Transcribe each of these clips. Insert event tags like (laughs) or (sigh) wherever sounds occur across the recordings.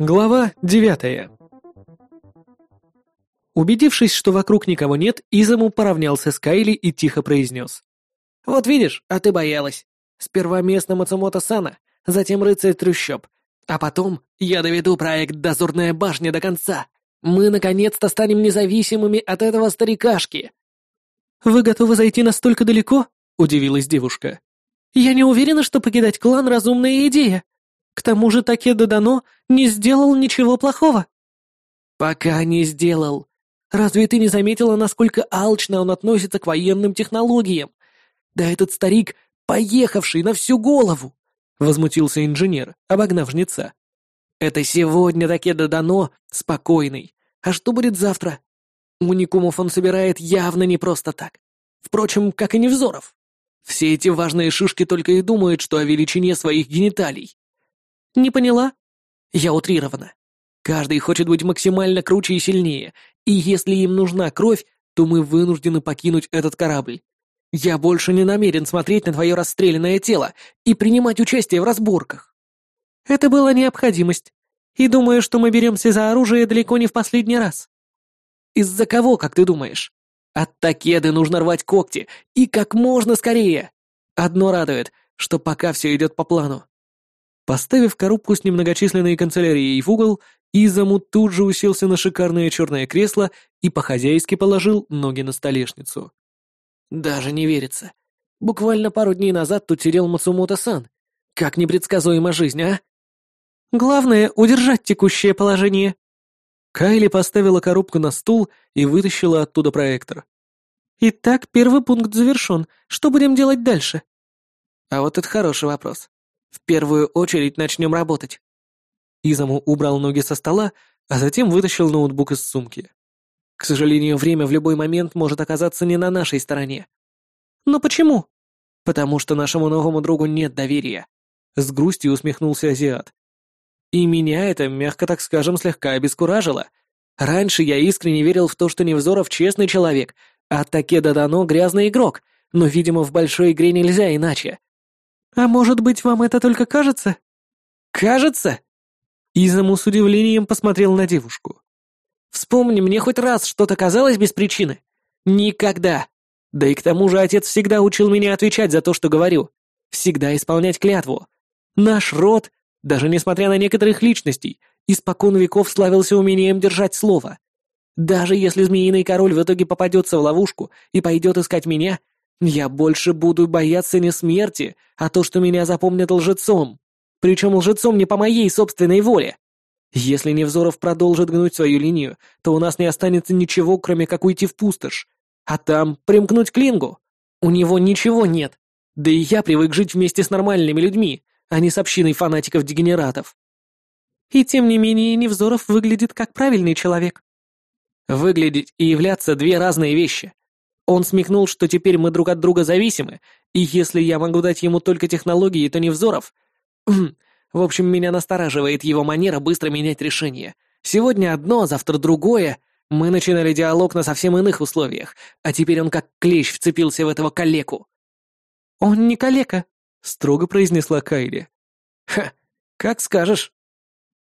Глава девятая. Убедившись, что вокруг никого нет, Изаму поравнялся с Кайли и тихо произнес. «Вот видишь, а ты боялась. Сперва местный Мацумото-сана, затем рыцарь трущоб, а потом я доведу проект «Дозорная башня» до конца. Мы наконец-то станем независимыми от этого старикашки». «Вы готовы зайти настолько далеко?» — удивилась девушка. «Я не уверена, что покидать клан — разумная идея. К тому же Такеда Дано не сделал ничего плохого». «Пока не сделал. Разве ты не заметила, насколько алчно он относится к военным технологиям? Да этот старик, поехавший на всю голову!» — возмутился инженер, обогнав жнеца. «Это сегодня Такеда Дано спокойный. А что будет завтра? Уникумов он собирает явно не просто так. Впрочем, как и Невзоров. Все эти важные шишки только и думают, что о величине своих гениталий. Не поняла? Я утрирована. Каждый хочет быть максимально круче и сильнее, и если им нужна кровь, то мы вынуждены покинуть этот корабль. Я больше не намерен смотреть на твое расстрелянное тело и принимать участие в разборках. Это была необходимость. И думаю, что мы беремся за оружие далеко не в последний раз. Из-за кого, как ты думаешь? От Такеды нужно рвать когти, и как можно скорее. Одно радует, что пока все идет по плану. Поставив коробку с немногочисленной канцелярией в угол, Изаму тут же уселся на шикарное черное кресло и по-хозяйски положил ноги на столешницу. Даже не верится. Буквально пару дней назад тут сидел Мацумото-сан. Как непредсказуема жизнь, а? Главное — удержать текущее положение. Кайли поставила коробку на стул и вытащила оттуда проектор. «Итак, первый пункт завершен. Что будем делать дальше?» «А вот это хороший вопрос. В первую очередь начнем работать». Изаму убрал ноги со стола, а затем вытащил ноутбук из сумки. «К сожалению, время в любой момент может оказаться не на нашей стороне». «Но почему?» «Потому что нашему новому другу нет доверия», — с грустью усмехнулся азиат. И меня это, мягко так скажем, слегка обескуражило. Раньше я искренне верил в то, что Невзоров честный человек, а Такеда Дано грязный игрок, но, видимо, в большой игре нельзя иначе. А может быть, вам это только кажется? Кажется? Изаму с удивлением посмотрел на девушку. Вспомни, мне хоть раз что-то казалось без причины. Никогда. Да и к тому же отец всегда учил меня отвечать за то, что говорю. Всегда исполнять клятву. Наш род даже несмотря на некоторых личностей, испокон веков славился умением держать слово. Даже если Змеиный Король в итоге попадется в ловушку и пойдет искать меня, я больше буду бояться не смерти, а то, что меня запомнят лжецом. Причем лжецом не по моей собственной воле. Если Невзоров продолжит гнуть свою линию, то у нас не останется ничего, кроме как уйти в пустошь. А там примкнуть к Лингу. У него ничего нет. Да и я привык жить вместе с нормальными людьми, а не с общиной фанатиков-дегенератов. И тем не менее Невзоров выглядит как правильный человек. Выглядеть и являться две разные вещи. Он смекнул, что теперь мы друг от друга зависимы, и если я могу дать ему только технологии, то Невзоров... В общем, меня настораживает его манера быстро менять решения. Сегодня одно, завтра другое. Мы начинали диалог на совсем иных условиях, а теперь он как клещ вцепился в этого калеку. «Он не калека», — строго произнесла Кайли. «Ха, как скажешь».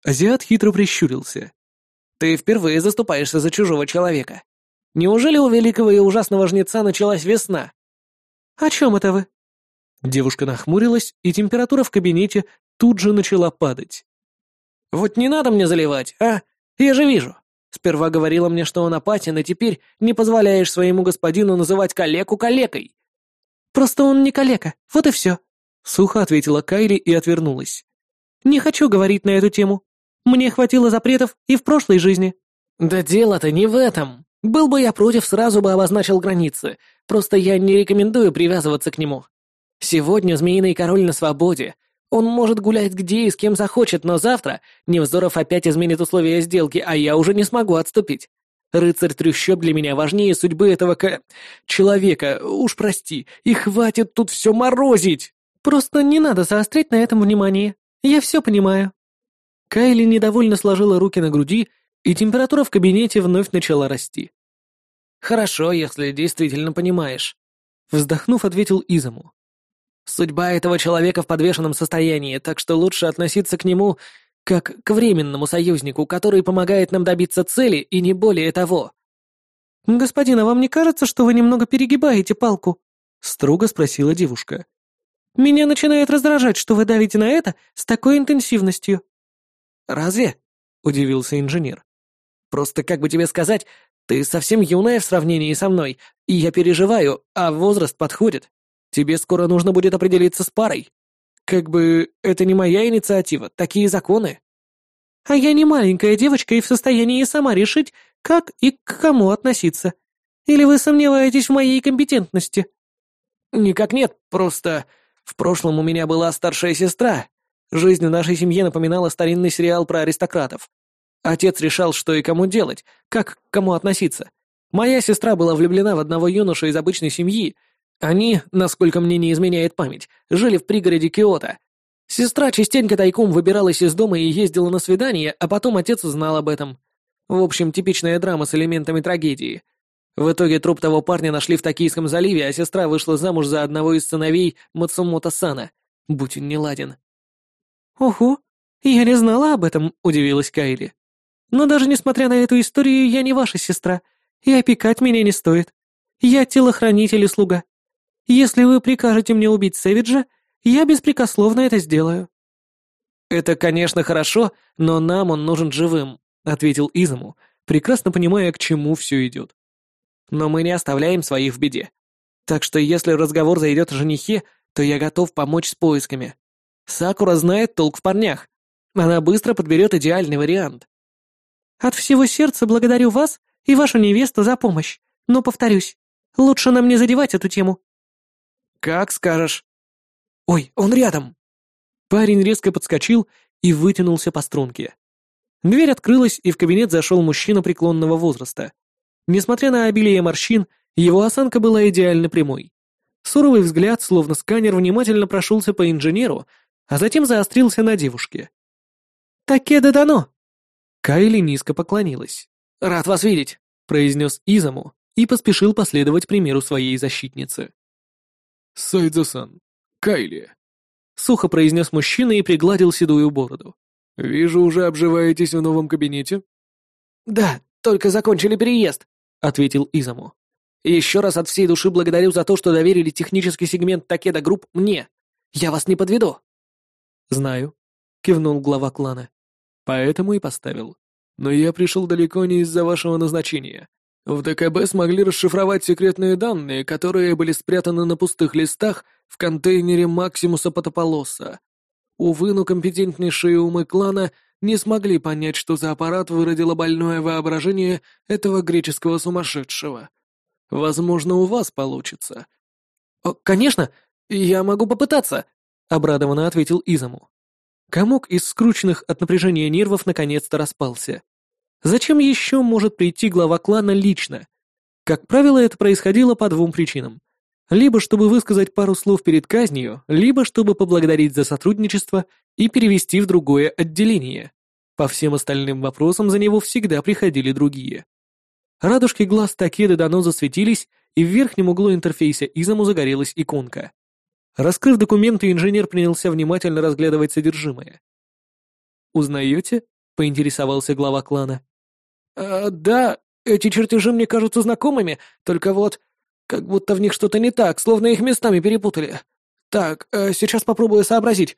Азиат хитро прищурился. «Ты впервые заступаешься за чужого человека. Неужели у великого и ужасного жнеца началась весна?» «О чем это вы?» Девушка нахмурилась, и температура в кабинете тут же начала падать. «Вот не надо мне заливать, а? Я же вижу. Сперва говорила мне, что он апатен, а теперь не позволяешь своему господину называть калеку калекой». «Просто он не калека, вот и все», Сухо ответила Кайли и отвернулась. «Не хочу говорить на эту тему. Мне хватило запретов и в прошлой жизни». «Да дело-то не в этом. Был бы я против, сразу бы обозначил границы. Просто я не рекомендую привязываться к нему. Сегодня Змеиный Король на свободе. Он может гулять где и с кем захочет, но завтра Невзоров опять изменит условия сделки, а я уже не смогу отступить. Рыцарь трущоб для меня важнее судьбы этого к... человека. Уж прости, и хватит тут все морозить!» Просто не надо заострять на этом внимание. Я все понимаю». Кайли недовольно сложила руки на груди, и температура в кабинете вновь начала расти. «Хорошо, если действительно понимаешь», — вздохнув, ответил Изаму. «Судьба этого человека в подвешенном состоянии, так что лучше относиться к нему как к временному союзнику, который помогает нам добиться цели и не более того». «Господин, а вам не кажется, что вы немного перегибаете палку?» — строго спросила девушка. «Меня начинает раздражать, что вы давите на это с такой интенсивностью». «Разве?» — удивился инженер. «Просто, как бы тебе сказать, ты совсем юная в сравнении со мной, и я переживаю, а возраст подходит. Тебе скоро нужно будет определиться с парой. Как бы это не моя инициатива, такие законы». «А я не маленькая девочка и в состоянии сама решить, как и к кому относиться. Или вы сомневаетесь в моей компетентности?» «Никак нет, просто в прошлом у меня была старшая сестра. Жизнь в нашей семье напоминала старинный сериал про аристократов. Отец решал, что и кому делать, как к кому относиться. Моя сестра была влюблена в одного юношу из обычной семьи. Они, насколько мне не изменяет память, жили в пригороде Киото. Сестра частенько тайком выбиралась из дома и ездила на свидания, а потом отец узнал об этом. В общем, типичная драма с элементами трагедии. В итоге труп того парня нашли в Токийском заливе, а сестра вышла замуж за одного из сыновей Мацумото Сана. Будь он неладен. «Ого, я не знала об этом», — удивилась Кайли. «Но даже несмотря на эту историю, я не ваша сестра, и опекать меня не стоит. Я телохранитель и слуга. Если вы прикажете мне убить Сэвиджа, я беспрекословно это сделаю». «Это, конечно, хорошо, но нам он нужен живым», — ответил Изаму, прекрасно понимая, к чему все идет. Но мы не оставляем своих в беде. Так что если разговор зайдет о женихе, то я готов помочь с поисками. Сакура знает толк в парнях. Она быстро подберет идеальный вариант. От всего сердца благодарю вас и вашу невесту за помощь. Но повторюсь, лучше нам не задевать эту тему. Как скажешь. Ой, он рядом. Парень резко подскочил и вытянулся по струнке. Дверь открылась, и в кабинет зашел мужчина преклонного возраста. Несмотря на обилие морщин, его осанка была идеально прямой. Суровый взгляд, словно сканер, внимательно прошелся по инженеру, а затем заострился на девушке. «Такеда дано!» Кайли низко поклонилась. «Рад вас видеть!» — произнес Изаму и поспешил последовать примеру своей защитницы. «Сайдзо-сан, Кайли!» — сухо произнес мужчина и пригладил седую бороду. «Вижу, уже обживаетесь в новом кабинете?» «Да, только закончили переезд», — ответил Изаму. «Еще раз от всей души благодарю за то, что доверили технический сегмент Такеда Group мне. Я вас не подведу». «Знаю», — кивнул глава клана. «Поэтому и поставил. Но я пришел далеко не из-за вашего назначения. В ДКБ смогли расшифровать секретные данные, которые были спрятаны на пустых листах в контейнере Максимуса Потополоса. Увы, но компетентнейшие умы клана не смогли понять, что за аппарат выродило больное воображение этого греческого сумасшедшего. Возможно, у вас получится. «Конечно, я могу попытаться», — обрадованно ответил Изаму. Комок из скрученных от напряжения нервов наконец-то распался. Зачем еще может прийти глава клана лично? Как правило, это происходило по двум причинам. Либо чтобы высказать пару слов перед казнью, либо чтобы поблагодарить за сотрудничество и перевести в другое отделение. По всем остальным вопросам за него всегда приходили другие. Радужки глаз Такеды давно засветились, и в верхнем углу интерфейса Изому загорелась иконка. Раскрыв документы, инженер принялся внимательно разглядывать содержимое. «Узнаете?» — поинтересовался глава клана. «А, «Да, эти чертежи мне кажутся знакомыми, только вот как будто в них что-то не так, словно их местами перепутали. Так, э, сейчас попробую сообразить.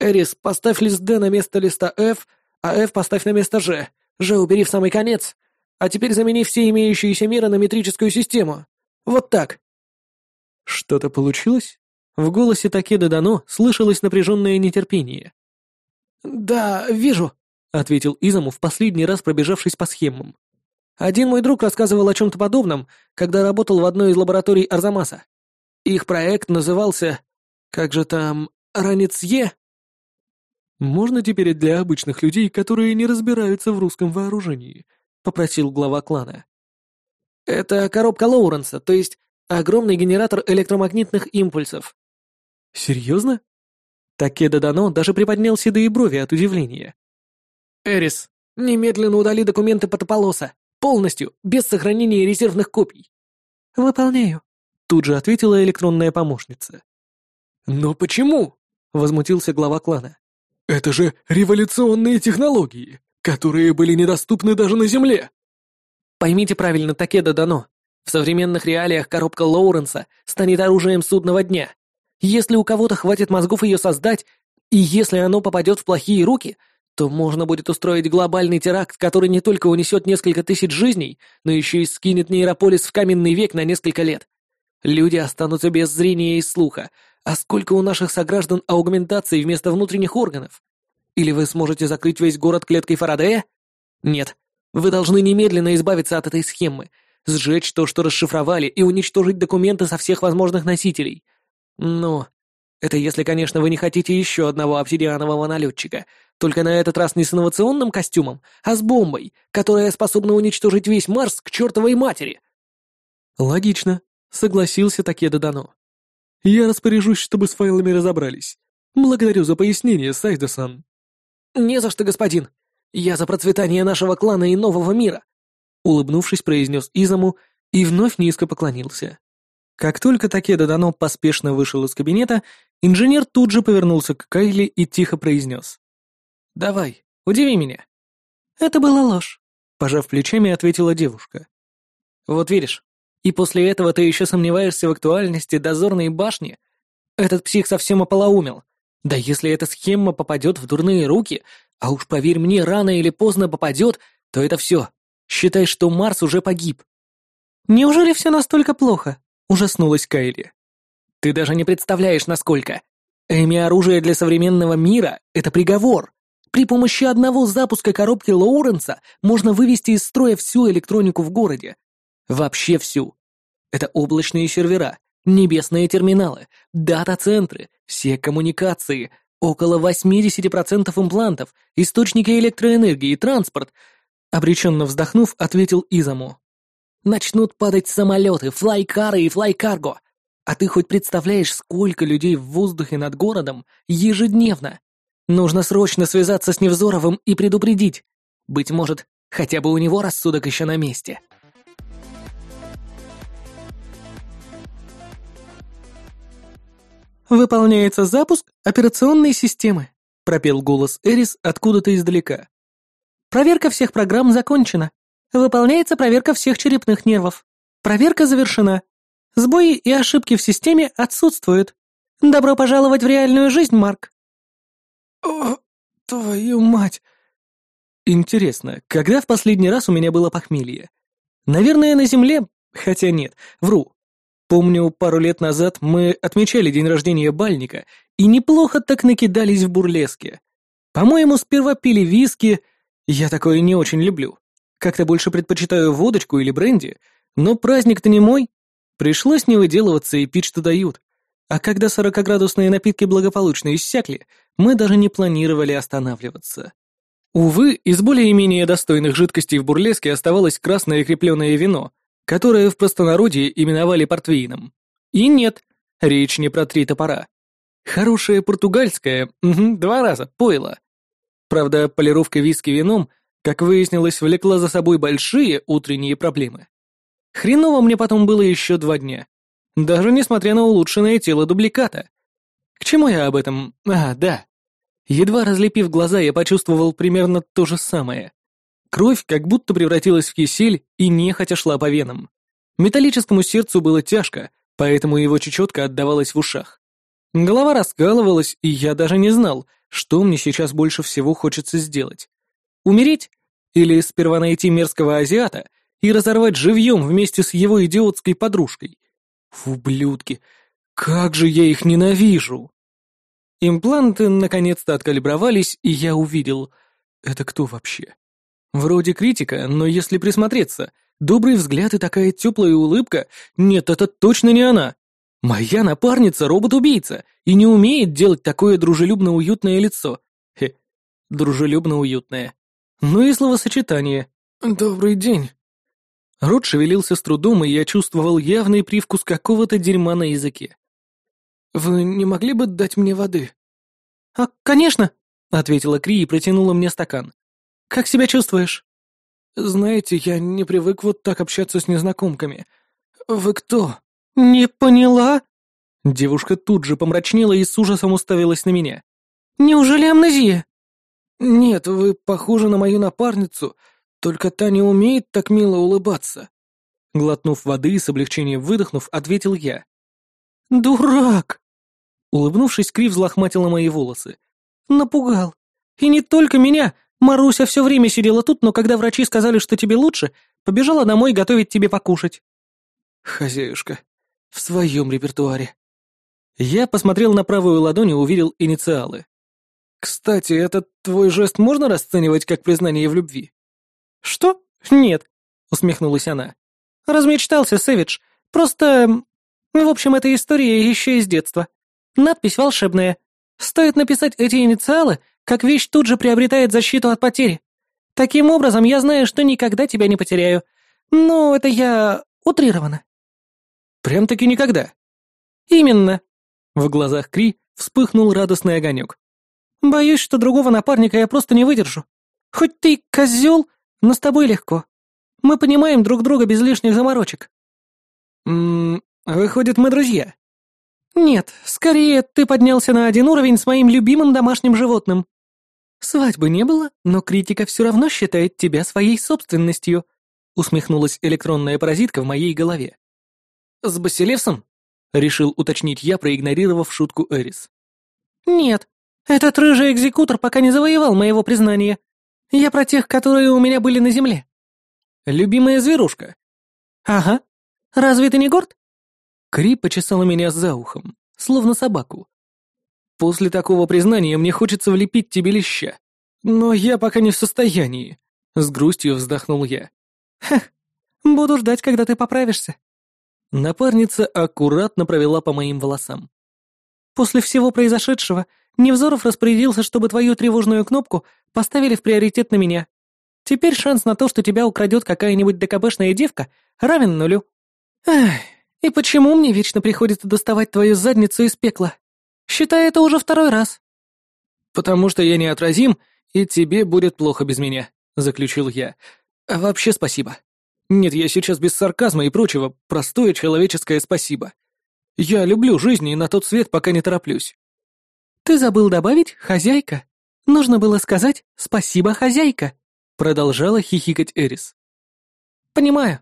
Эрис, поставь лист Д на место листа F, а F поставь на место G. G убери в самый конец. А теперь замени все имеющиеся меры на метрическую систему. Вот так. Что-то получилось? В голосе Такеда Дано слышалось напряженное нетерпение. «Да, вижу», — ответил Изаму в последний раз пробежавшись по схемам. «Один мой друг рассказывал о чем-то подобном, когда работал в одной из лабораторий Арзамаса. Их проект назывался... Как же там... Ранецье?» «Можно теперь для обычных людей, которые не разбираются в русском вооружении?» — попросил глава клана. «Это коробка Лоуренса, то есть огромный генератор электромагнитных импульсов». «Серьезно?» Такеда Дано даже приподнял седые брови от удивления. «Эрис, немедленно удали документы Потополоса. Полностью, без сохранения резервных копий». «Выполняю», — тут же ответила электронная помощница. «Но почему?» — возмутился глава клана. Это же революционные технологии, которые были недоступны даже на Земле. Поймите правильно, Такеда Дано. В современных реалиях коробка Лоуренса станет оружием судного дня. Если у кого-то хватит мозгов ее создать, и если оно попадет в плохие руки, то можно будет устроить глобальный теракт, который не только унесет несколько тысяч жизней, но еще и скинет нейрополис в каменный век на несколько лет. Люди останутся без зрения и слуха. А сколько у наших сограждан аугментаций вместо внутренних органов? Или вы сможете закрыть весь город клеткой Фарадея? Нет. Вы должны немедленно избавиться от этой схемы, сжечь то, что расшифровали, и уничтожить документы со всех возможных носителей. Но это если, конечно, вы не хотите еще одного обсидианового налетчика, только на этот раз не с инновационным костюмом, а с бомбой, которая способна уничтожить весь Марс к чертовой матери. Логично, согласился Такеда Дано. Я распоряжусь, чтобы с файлами разобрались. Благодарю за пояснение, Сайда-сан. Не за что, господин. Я за процветание нашего клана и нового мира. Улыбнувшись, произнес Изаму и вновь низко поклонился. Как только Такеда Дано поспешно вышел из кабинета, инженер тут же повернулся к Кайли и тихо произнес. «Давай, удиви меня». «Это была ложь», — пожав плечами, ответила девушка. «Вот видишь, и после этого ты еще сомневаешься в актуальности дозорной башни? Этот псих совсем ополоумел. Да если эта схема попадет в дурные руки, а уж поверь мне, рано или поздно попадет, то это все. Считай, что Марс уже погиб». «Неужели все настолько плохо?» — ужаснулась Кайли. «Ты даже не представляешь, насколько. Эми оружие для современного мира — это приговор. При помощи одного запуска коробки Лоуренса можно вывести из строя всю электронику в городе. Вообще всю. Это облачные сервера, небесные терминалы, дата-центры, все коммуникации, около 80% имплантов, источники электроэнергии, транспорт. Обреченно вздохнув, ответил Изаму. Начнут падать самолеты, флайкары и флайкарго. А ты хоть представляешь, сколько людей в воздухе над городом ежедневно? Нужно срочно связаться с Невзоровым и предупредить. Быть может, хотя бы у него рассудок еще на месте. «Выполняется запуск операционной системы», — пропел голос Эрис откуда-то издалека. «Проверка всех программ закончена. Выполняется проверка всех черепных нервов. Проверка завершена. Сбои и ошибки в системе отсутствуют. Добро пожаловать в реальную жизнь, Марк». «О, твою мать!» Интересно, когда в последний раз у меня было похмелье? Наверное, на Земле, хотя нет, вру. Помню, пару лет назад мы отмечали день рождения Бальника и неплохо так накидались в бурлеске. По-моему, сперва пили виски, я такое не очень люблю. Как-то больше предпочитаю водочку или бренди, но праздник-то не мой. Пришлось не выделываться и пить, что дают. А когда сорокоградусные напитки благополучно иссякли, мы даже не планировали останавливаться. Увы, из более-менее достойных жидкостей в бурлеске оставалось красное крепленное вино, которое в простонародье именовали портвейном. И нет, речь не про три топора. Хорошее португальское, два раза, пойло. Правда, полировка виски вином, как выяснилось, влекла за собой большие утренние проблемы. Хреново мне потом было еще два дня. Даже несмотря на улучшенное тело дубликата. К чему я об этом? А, да. Едва разлепив глаза, я почувствовал примерно то же самое. Кровь как будто превратилась в кисель и нехотя шла по венам. Металлическому сердцу было тяжко, поэтому его чечетка отдавалась в ушах. Голова раскалывалась, и я даже не знал, что мне сейчас больше всего хочется сделать. Умереть? Или сперва найти мерзкого азиата и разорвать живьем вместе с его идиотской подружкой? Ублюдки! Как же я их ненавижу! Импланты наконец-то откалибровались, и я увидел... Это кто вообще? Вроде критика, но если присмотреться, добрый взгляд и такая теплая улыбка... Нет, это точно не она! Моя напарница — робот-убийца и не умеет делать такое дружелюбно-уютное лицо. Хе, дружелюбно-уютное. Ну и словосочетание. «Добрый день». Рот шевелился с трудом, и я чувствовал явный привкус какого-то дерьма на языке. «Вы не могли бы дать мне воды?» «А, конечно», — ответила Кри и протянула мне стакан. «Как себя чувствуешь?» «Знаете, я не привык вот так общаться с незнакомками. Вы кто?» «Не поняла?» Девушка тут же помрачнела и с ужасом уставилась на меня. Неужели амнезия?» «Нет, вы похожи на мою напарницу, только та не умеет так мило улыбаться». Глотнув воды и с облегчением выдохнув, ответил я. «Дурак!» Улыбнувшись, Кри взлохматила мои волосы. «Напугал. И не только меня. Маруся все время сидела тут, но когда врачи сказали, что тебе лучше, побежала домой готовить тебе покушать». «Хозяюшка, в своем репертуаре». Я посмотрел на правую ладонь и увидел инициалы. «Кстати, этот твой жест можно расценивать как признание в любви?» «Что? Нет», — усмехнулась она. «Размечтался, Сэвидж. Просто... В общем, эта история еще из детства. Надпись волшебная. Стоит написать эти инициалы, как вещь тут же приобретает защиту от потери. Таким образом, я знаю, что никогда тебя не потеряю. Но это я утрированно». «Прям-таки никогда?» «Именно». В глазах Кри вспыхнул радостный огонек. Боюсь, что другого напарника я просто не выдержу. Хоть ты козел, но с тобой легко. Мы понимаем друг друга без лишних заморочек. Ммм, выходит, мы друзья? Нет, скорее ты поднялся на один уровень с моим любимым домашним животным. Свадьбы не было, но критика все равно считает тебя своей собственностью, усмехнулась электронная паразитка в моей голове. С Басилевсом? Решил уточнить я, проигнорировав шутку Эрис. Нет, этот рыжий экзекутор пока не завоевал моего признания. Я про тех, которые у меня были на земле. Любимая зверушка. Ага. Разве ты не горд? Кри почесала меня за ухом, словно собаку. После такого признания мне хочется влепить тебе леща. Но я пока не в состоянии. С грустью вздохнул я. Хех, буду ждать, когда ты поправишься. Напарница аккуратно провела по моим волосам. После всего произошедшего Невзоров распорядился, чтобы твою тревожную кнопку поставили в приоритет на меня. Теперь шанс на то, что тебя украдет какая-нибудь ДКБшная девка, равен нулю. Эх, и почему мне вечно приходится доставать твою задницу из пекла? Считай, это уже второй раз. Потому что я неотразим, и тебе будет плохо без меня, заключил я. А вообще спасибо. Нет, я сейчас без сарказма и прочего, простое человеческое спасибо. Я люблю жизнь и на тот свет пока не тороплюсь. «Ты забыл добавить «хозяйка». Нужно было сказать «спасибо, хозяйка», — продолжала хихикать Эрис. «Понимаю.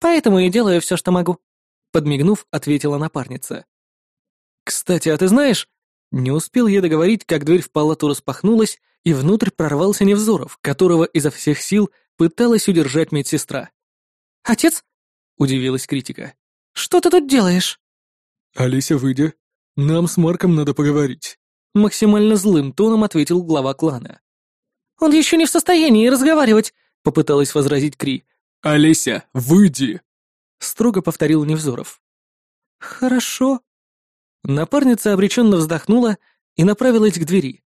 Поэтому и делаю все, что могу», — подмигнув, ответила напарница. «Кстати, а ты знаешь...» Не успел я договорить, как дверь в палату распахнулась, и внутрь прорвался Невзоров, которого изо всех сил пыталась удержать медсестра. «Отец?» — удивилась критика. «Что ты тут делаешь?» «Алися, выйди. Нам с Марком надо поговорить». Максимально злым тоном ответил глава клана. «Он еще не в состоянии разговаривать», — попыталась возразить Кри. «Олеся, выйди!» — строго повторил Невзоров. «Хорошо». Напарница обреченно вздохнула и направилась к двери.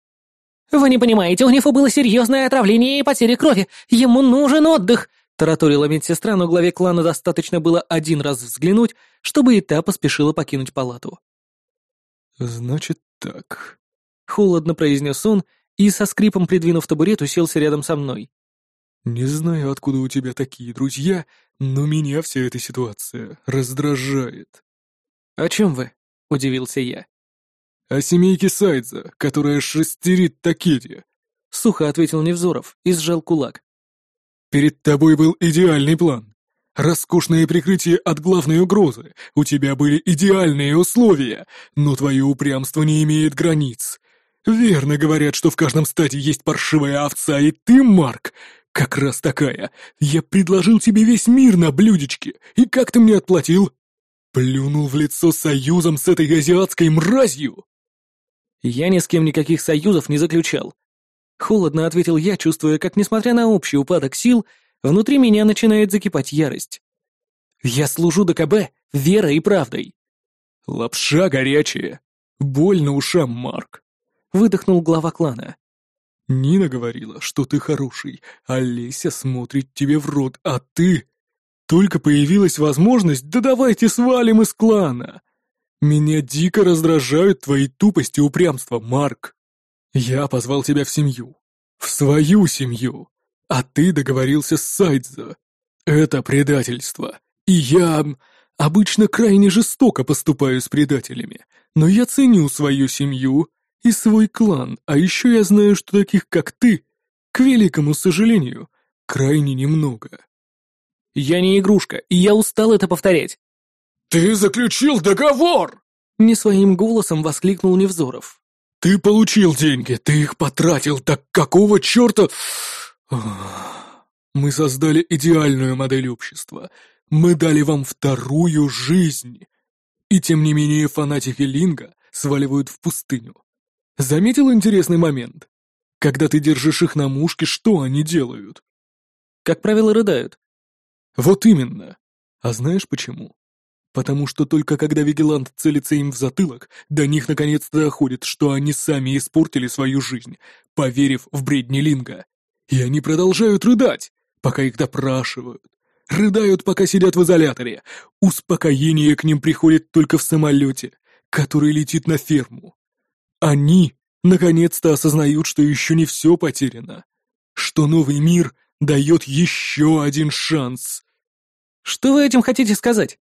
«Вы не понимаете, у него было серьезное отравление и потеря крови. Ему нужен отдых!» Тараторила медсестра, но главе клана достаточно было один раз взглянуть, чтобы и та поспешила покинуть палату. «Значит так», Холодно произнес он и, со скрипом придвинув табурет, уселся рядом со мной. «Не знаю, откуда у тебя такие друзья, но меня вся эта ситуация раздражает». «О чем вы?» — удивился я. «О семейке Сайдза, которая шестерит Такети», — сухо ответил Невзоров и сжал кулак. «Перед тобой был идеальный план. Роскошное прикрытие от главной угрозы. У тебя были идеальные условия, но твое упрямство не имеет границ. «Верно говорят, что в каждом стаде есть паршивая овца, и ты, Марк, как раз такая. Я предложил тебе весь мир на блюдечке, и как ты мне отплатил? Плюнул в лицо союзом с этой азиатской мразью!» «Я ни с кем никаких союзов не заключал». Холодно ответил я, чувствуя, как, несмотря на общий упадок сил, внутри меня начинает закипать ярость. «Я служу ДКБ верой и правдой». «Лапша горячая. Больно ушам, Марк выдохнул глава клана. «Нина говорила, что ты хороший, а Леся смотрит тебе в рот, а ты...» «Только появилась возможность, да давайте свалим из клана!» «Меня дико раздражают твои тупость и упрямство, Марк. Я позвал тебя в семью, в свою семью, а ты договорился с Сайдзо. Это предательство, и я обычно крайне жестоко поступаю с предателями, но я ценю свою семью и свой клан, а еще я знаю, что таких, как ты, к великому сожалению, крайне немного. Я не игрушка, и я устал это повторять. «Ты заключил договор!» Не своим голосом воскликнул Невзоров. «Ты получил деньги, ты их потратил, так какого черта...» «Мы создали идеальную модель общества. Мы дали вам вторую жизнь. И тем не менее фанатики Линга сваливают в пустыню. Заметил интересный момент? Когда ты держишь их на мушке, что они делают? Как правило, рыдают. Вот именно. А знаешь почему? Потому что только когда Вигелант целится им в затылок, до них наконец-то доходит, что они сами испортили свою жизнь, поверив в бредни Линга. И они продолжают рыдать, пока их допрашивают. Рыдают, пока сидят в изоляторе. Успокоение к ним приходит только в самолете, который летит на ферму. Они наконец-то осознают, что еще не все потеряно. Что новый мир дает еще один шанс. Что вы этим хотите сказать?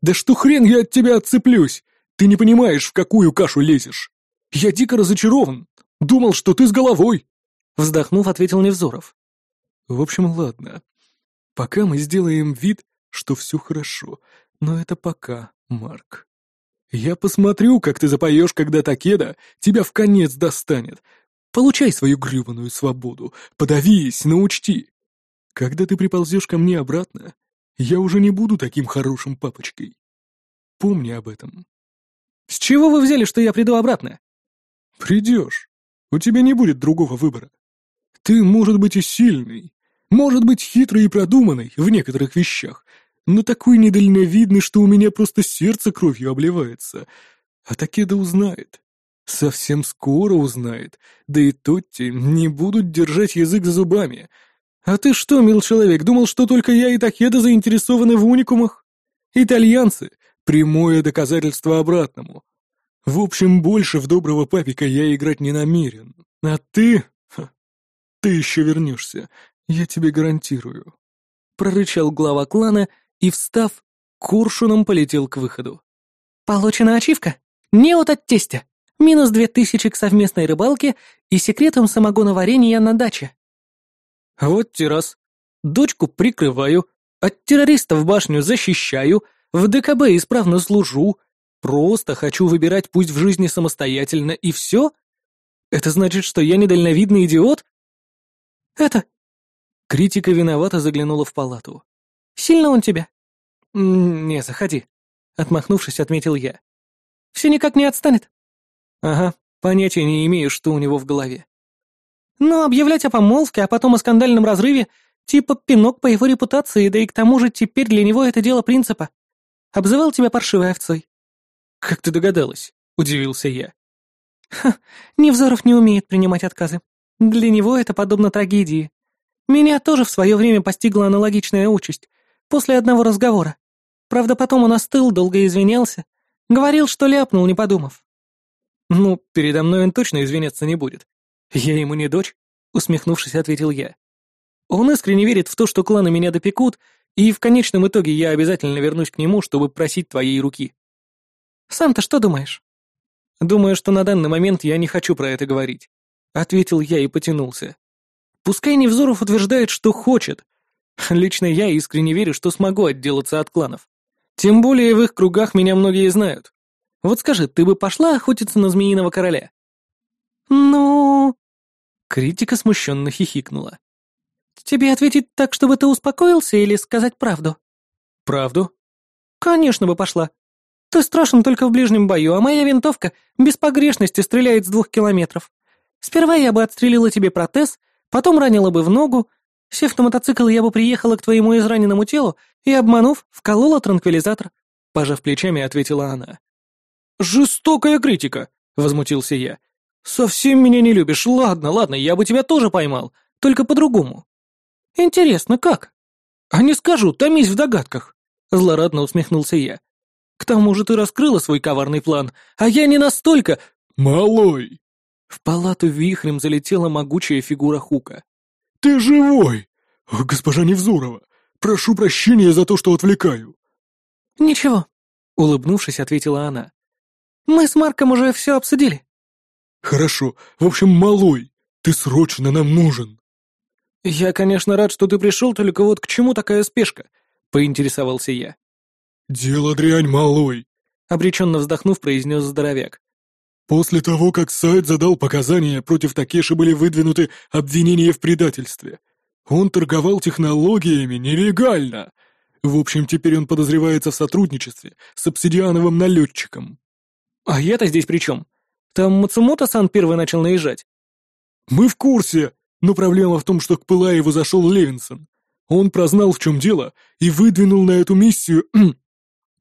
Да что хрен я от тебя отцеплюсь? Ты не понимаешь, в какую кашу лезешь. Я дико разочарован. Думал, что ты с головой. Вздохнув, ответил Невзоров. В общем, ладно. Пока мы сделаем вид, что все хорошо. Но это пока, Марк. Я посмотрю, как ты запоешь, когда Такеда тебя в конец достанет. Получай свою гребаную свободу. Подавись, но учти. Когда ты приползешь ко мне обратно, я уже не буду таким хорошим папочкой. Помни об этом. С чего вы взяли, что я приду обратно? Придешь. У тебя не будет другого выбора. Ты, может быть, и сильный, может быть, хитрый и продуманный в некоторых вещах, но такой недальновидный, что у меня просто сердце кровью обливается. А Такеда узнает. Совсем скоро узнает. Да и Тотти не будут держать язык за зубами. А ты что, мил человек, думал, что только я и Такеда заинтересованы в уникумах? Итальянцы — прямое доказательство обратному. В общем, больше в доброго папика я играть не намерен. А ты... Ха, ты еще вернешься, я тебе гарантирую. Прорычал глава клана и, встав, куршуном полетел к выходу. Получена ачивка. Неот от тестя. Минус две тысячи к совместной рыбалке и секретом самогоноварения на даче. А вот террас. Дочку прикрываю, от террористов башню защищаю, в ДКБ исправно служу, просто хочу выбирать путь в жизни самостоятельно, и все? Это значит, что я недальновидный идиот? Это... Критика виновато заглянула в палату. «Сильно он тебя?» «Не, заходи», — отмахнувшись, отметил я. «Все никак не отстанет?» «Ага, понятия не имею, что у него в голове». Но объявлять о помолвке, а потом о скандальном разрыве, типа пинок по его репутации, да и к тому же теперь для него это дело принципа. Обзывал тебя паршивой овцой». «Как ты догадалась?» — удивился я. «Ха, Невзоров не умеет принимать отказы. Для него это подобно трагедии. Меня тоже в свое время постигла аналогичная участь, после одного разговора. Правда, потом он остыл, долго извинялся. Говорил, что ляпнул, не подумав. «Ну, передо мной он точно извиняться не будет. «Я ему не дочь», — усмехнувшись, ответил я. «Он искренне верит в то, что кланы меня допекут, и в конечном итоге я обязательно вернусь к нему, чтобы просить твоей руки». «Сам-то что думаешь?» «Думаю, что на данный момент я не хочу про это говорить», — ответил я и потянулся. «Пускай Невзоров утверждает, что хочет. Лично я искренне верю, что смогу отделаться от кланов. Тем более в их кругах меня многие знают. Вот скажи, ты бы пошла охотиться на Змеиного Короля?» «Ну...» Критика смущенно хихикнула. «Тебе ответить так, чтобы ты успокоился, или сказать правду?» «Правду?» «Конечно бы пошла. Ты страшен только в ближнем бою, а моя винтовка без погрешности стреляет с двух километров. Сперва я бы отстрелила тебе протез, потом ранила бы в ногу, сев на мотоцикл, я бы приехала к твоему израненному телу и, обманув, вколола транквилизатор», — пожав плечами, ответила она. «Жестокая критика», — возмутился я. «Совсем меня не любишь. Ладно, ладно, я бы тебя тоже поймал, только по-другому». «Интересно, как?» «А не скажу, томись в догадках», — злорадно усмехнулся я. «К тому же ты раскрыла свой коварный план, а я не настолько...» «Малой!» В палату вихрем залетела могучая фигура Хука. «Ты живой! Госпожа Невзорова, прошу прощения за то, что отвлекаю». «Ничего», — улыбнувшись, ответила она. «Мы с Марком уже все обсудили. Хорошо. В общем, малой, ты срочно нам нужен. Я, конечно, рад, что ты пришел, только вот к чему такая спешка? Поинтересовался я. Дело дрянь, малой. Обреченно вздохнув, произнес здоровяк. После того, как сайт задал показания, против Такеши были выдвинуты обвинения в предательстве. Он торговал технологиями нелегально. В общем, теперь он подозревается в сотрудничестве с обсидиановым налетчиком. А я-то здесь при чем? Там Мацумото-сан первый начал наезжать. Мы в курсе, но проблема в том, что к Пылаеву зашел Левинсон. Он прознал, в чем дело, и выдвинул на эту миссию (clears throat)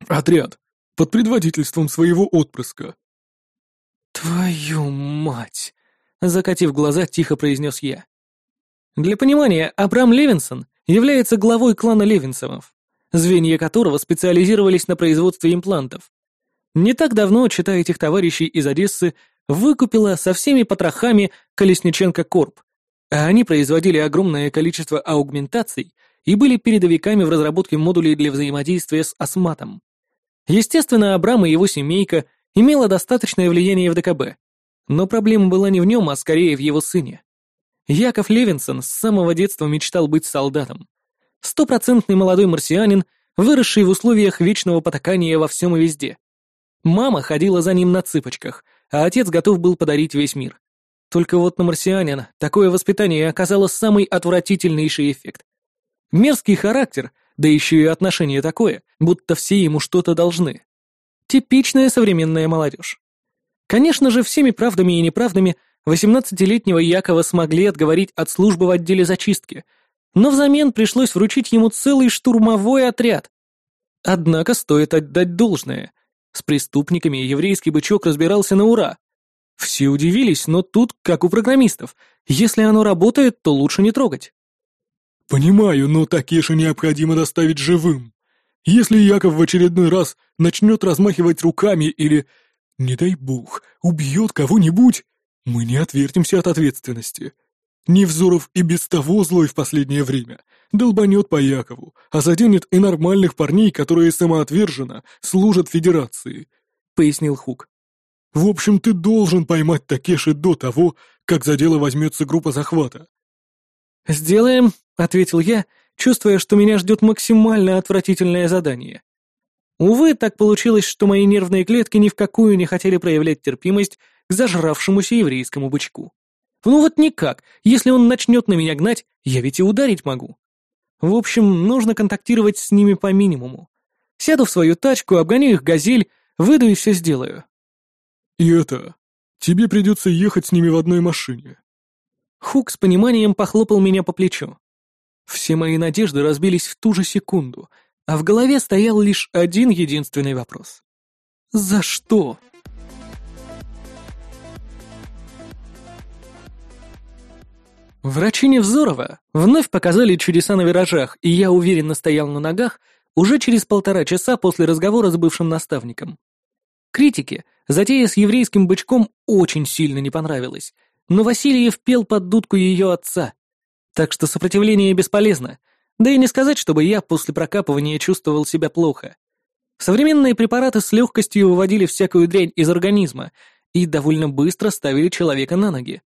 отряд под предводительством своего отпрыска. «Твою мать!» — закатив глаза, тихо произнес я. Для понимания, Абрам Левинсон является главой клана Левинсонов, звенья которого специализировались на производстве имплантов. Не так давно, читая этих товарищей из Одессы, выкупила со всеми потрохами Колесниченко Корп, а они производили огромное количество аугментаций и были передовиками в разработке модулей для взаимодействия с осматом. Естественно, Абрам и его семейка имела достаточное влияние в ДКБ, но проблема была не в нем, а скорее в его сыне. Яков Левинсон с самого детства мечтал быть солдатом. Стопроцентный молодой марсианин, выросший в условиях вечного потакания во всем и везде. Мама ходила за ним на цыпочках, а отец готов был подарить весь мир. Только вот на марсианина такое воспитание оказало самый отвратительнейший эффект. Мерзкий характер, да еще и отношение такое, будто все ему что-то должны. Типичная современная молодежь. Конечно же, всеми правдами и неправдами 18-летнего Якова смогли отговорить от службы в отделе зачистки, но взамен пришлось вручить ему целый штурмовой отряд. Однако стоит отдать должное. С преступниками еврейский бычок разбирался на ура. Все удивились, но тут, как у программистов, если оно работает, то лучше не трогать. «Понимаю, но Такеша необходимо доставить живым. Если Яков в очередной раз начнет размахивать руками или, не дай бог, убьет кого-нибудь, мы не отвертимся от ответственности. Невзоров и без того злой в последнее время долбанет по Якову, а заденет и нормальных парней, которые самоотверженно служат Федерации», — пояснил Хук. «В общем, ты должен поймать Такеши до того, как за дело возьмется группа захвата». «Сделаем», — ответил я, чувствуя, что меня ждет максимально отвратительное задание. Увы, так получилось, что мои нервные клетки ни в какую не хотели проявлять терпимость к зажравшемуся еврейскому бычку. Ну вот никак, если он начнет на меня гнать, я ведь и ударить могу. В общем, нужно контактировать с ними по минимуму. Сяду в свою тачку, обгоню их газель, выйду и все сделаю. И это... Тебе придется ехать с ними в одной машине. Хук с пониманием похлопал меня по плечу. Все мои надежды разбились в ту же секунду, а в голове стоял лишь один единственный вопрос. За что? Врачи Невзорова вновь показали чудеса на виражах, и я уверенно стоял на ногах уже через полтора часа после разговора с бывшим наставником. Критике затея с еврейским бычком очень сильно не понравилась, но Васильев пел под дудку ее отца. Так что сопротивление бесполезно, да и не сказать, чтобы я после прокапывания чувствовал себя плохо. Современные препараты с легкостью выводили всякую дрянь из организма и довольно быстро ставили человека на ноги.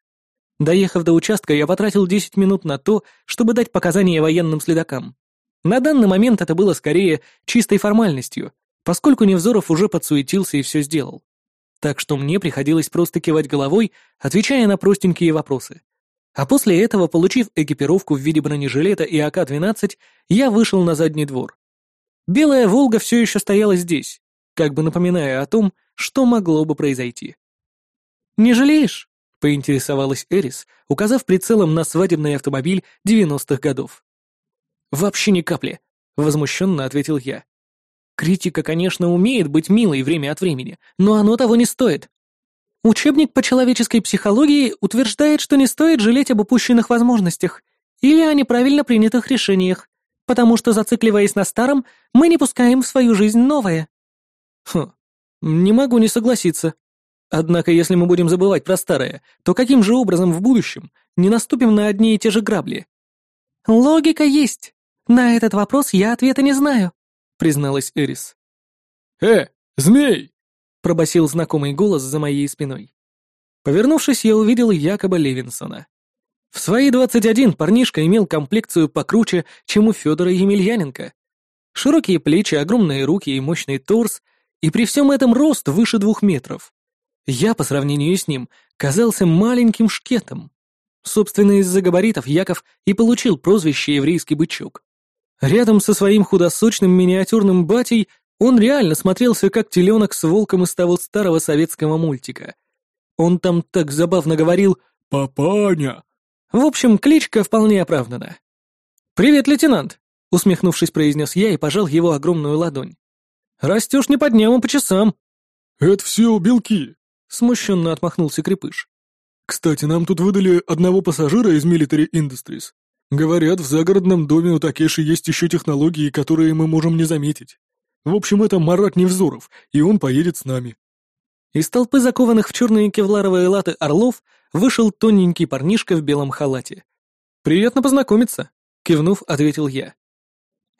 Доехав до участка, я потратил 10 минут на то, чтобы дать показания военным следакам. На данный момент это было скорее чистой формальностью, поскольку Невзоров уже подсуетился и все сделал. Так что мне приходилось просто кивать головой, отвечая на простенькие вопросы. А после этого, получив экипировку в виде бронежилета и АК-12, я вышел на задний двор. Белая «Волга» все еще стояла здесь, как бы напоминая о том, что могло бы произойти. «Не жалеешь?» — поинтересовалась Эрис, указав прицелом на свадебный автомобиль девяностых годов. «Вообще ни капли», — возмущенно ответил я. «Критика, конечно, умеет быть милой время от времени, но оно того не стоит. Учебник по человеческой психологии утверждает, что не стоит жалеть об упущенных возможностях или о неправильно принятых решениях, потому что, зацикливаясь на старом, мы не пускаем в свою жизнь новое». «Хм, не могу не согласиться», Однако, если мы будем забывать про старое, то каким же образом в будущем не наступим на одни и те же грабли? Логика есть. На этот вопрос я ответа не знаю, призналась Эрис. Э, змей! Пробасил знакомый голос за моей спиной. Повернувшись, я увидел Якоба Левинсона. В свои 21 парнишка имел комплекцию покруче, чем у Федора Емельяненко. Широкие плечи, огромные руки и мощный торс, и при всем этом рост выше двух метров. Я, по сравнению с ним, казался маленьким шкетом. Собственно, из-за габаритов Яков и получил прозвище «еврейский бычок». Рядом со своим худосочным миниатюрным батей он реально смотрелся как теленок с волком из того старого советского мультика. Он там так забавно говорил «Папаня». В общем, кличка вполне оправдана. «Привет, лейтенант!» — усмехнувшись, произнес я и пожал его огромную ладонь. «Растешь не по дням, а по часам». «Это все белки», — смущенно отмахнулся Крепыш. «Кстати, нам тут выдали одного пассажира из Military Industries. Говорят, в загородном доме у Такеши есть еще технологии, которые мы можем не заметить. В общем, это Марат Невзоров, и он поедет с нами». Из толпы закованных в черные кевларовые латы орлов вышел тоненький парнишка в белом халате. «Приятно познакомиться», — кивнув, ответил я.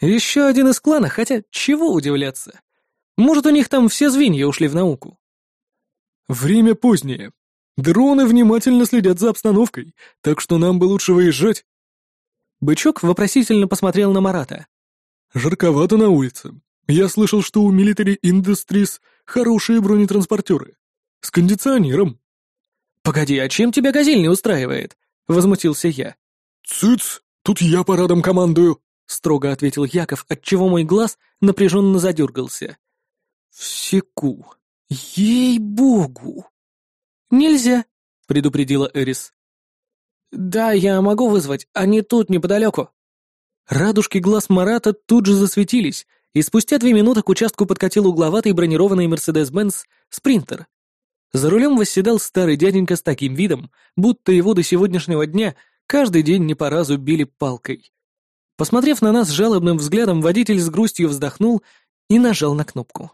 «Еще один из клана, хотя чего удивляться? Может, у них там все звенья ушли в науку?» «Время позднее. Дроны внимательно следят за обстановкой, так что нам бы лучше выезжать». Бычок вопросительно посмотрел на Марата. «Жарковато на улице. Я слышал, что у Military Industries хорошие бронетранспортеры. С кондиционером». «Погоди, а чем тебя газель не устраивает?» — возмутился я. «Цыц, тут я парадом командую», — строго ответил Яков, отчего мой глаз напряженно задергался. «Всеку. Ей-богу!» «Нельзя», — предупредила Эрис. «Да, я могу вызвать, они тут, неподалеку». Радужки глаз Марата тут же засветились, и спустя две минуты к участку подкатил угловатый бронированный Мерседес-Бенц «Спринтер». За рулем восседал старый дяденька с таким видом, будто его до сегодняшнего дня каждый день не по разу били палкой. Посмотрев на нас жалобным взглядом, водитель с грустью вздохнул и нажал на кнопку.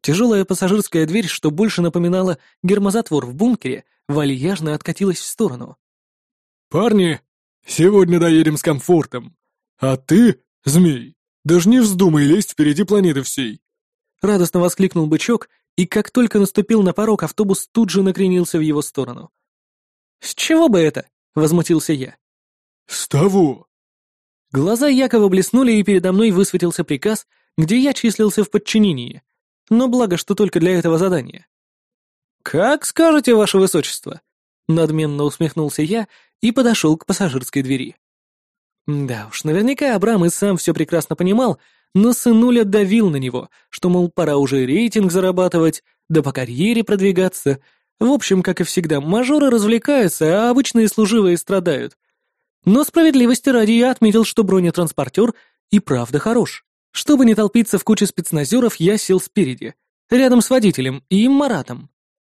Тяжелая пассажирская дверь, что больше напоминала гермозатвор в бункере, вальяжно откатилась в сторону. «Парни, сегодня доедем с комфортом. А ты, змей, даже не вздумай лезть впереди планеты всей!» Радостно воскликнул бычок, и как только наступил на порог, автобус тут же накренился в его сторону. «С чего бы это?» — возмутился я. «С того!» Глаза Якова блеснули, и передо мной высветился приказ, где я числился в подчинении. Но благо, что только для этого задания. «Как скажете, ваше высочество!» Надменно усмехнулся я и подошел к пассажирской двери. Да уж, наверняка Абрам и сам все прекрасно понимал, но сынуля давил на него, что, мол, пора уже рейтинг зарабатывать, да по карьере продвигаться. В общем, как и всегда, мажоры развлекаются, а обычные служивые страдают. Но справедливости ради я отметил, что бронетранспортер и правда хорош. Чтобы не толпиться в куче спецназеров, я сел спереди, рядом с водителем и Маратом.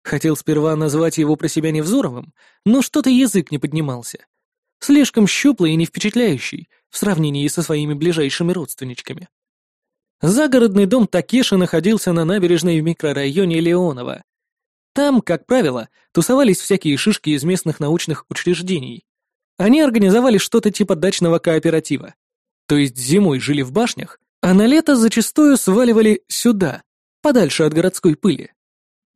Хотел сперва назвать его про себя Невзоровым, но что-то язык не поднимался. Слишком щуплый и не впечатляющий в сравнении со своими ближайшими родственничками. Загородный дом Такеши находился на набережной в микрорайоне Леонова. Там, как правило, тусовались всякие шишки из местных научных учреждений. Они организовали что-то типа дачного кооператива. То есть зимой жили в башнях, а на лето зачастую сваливали сюда, подальше от городской пыли.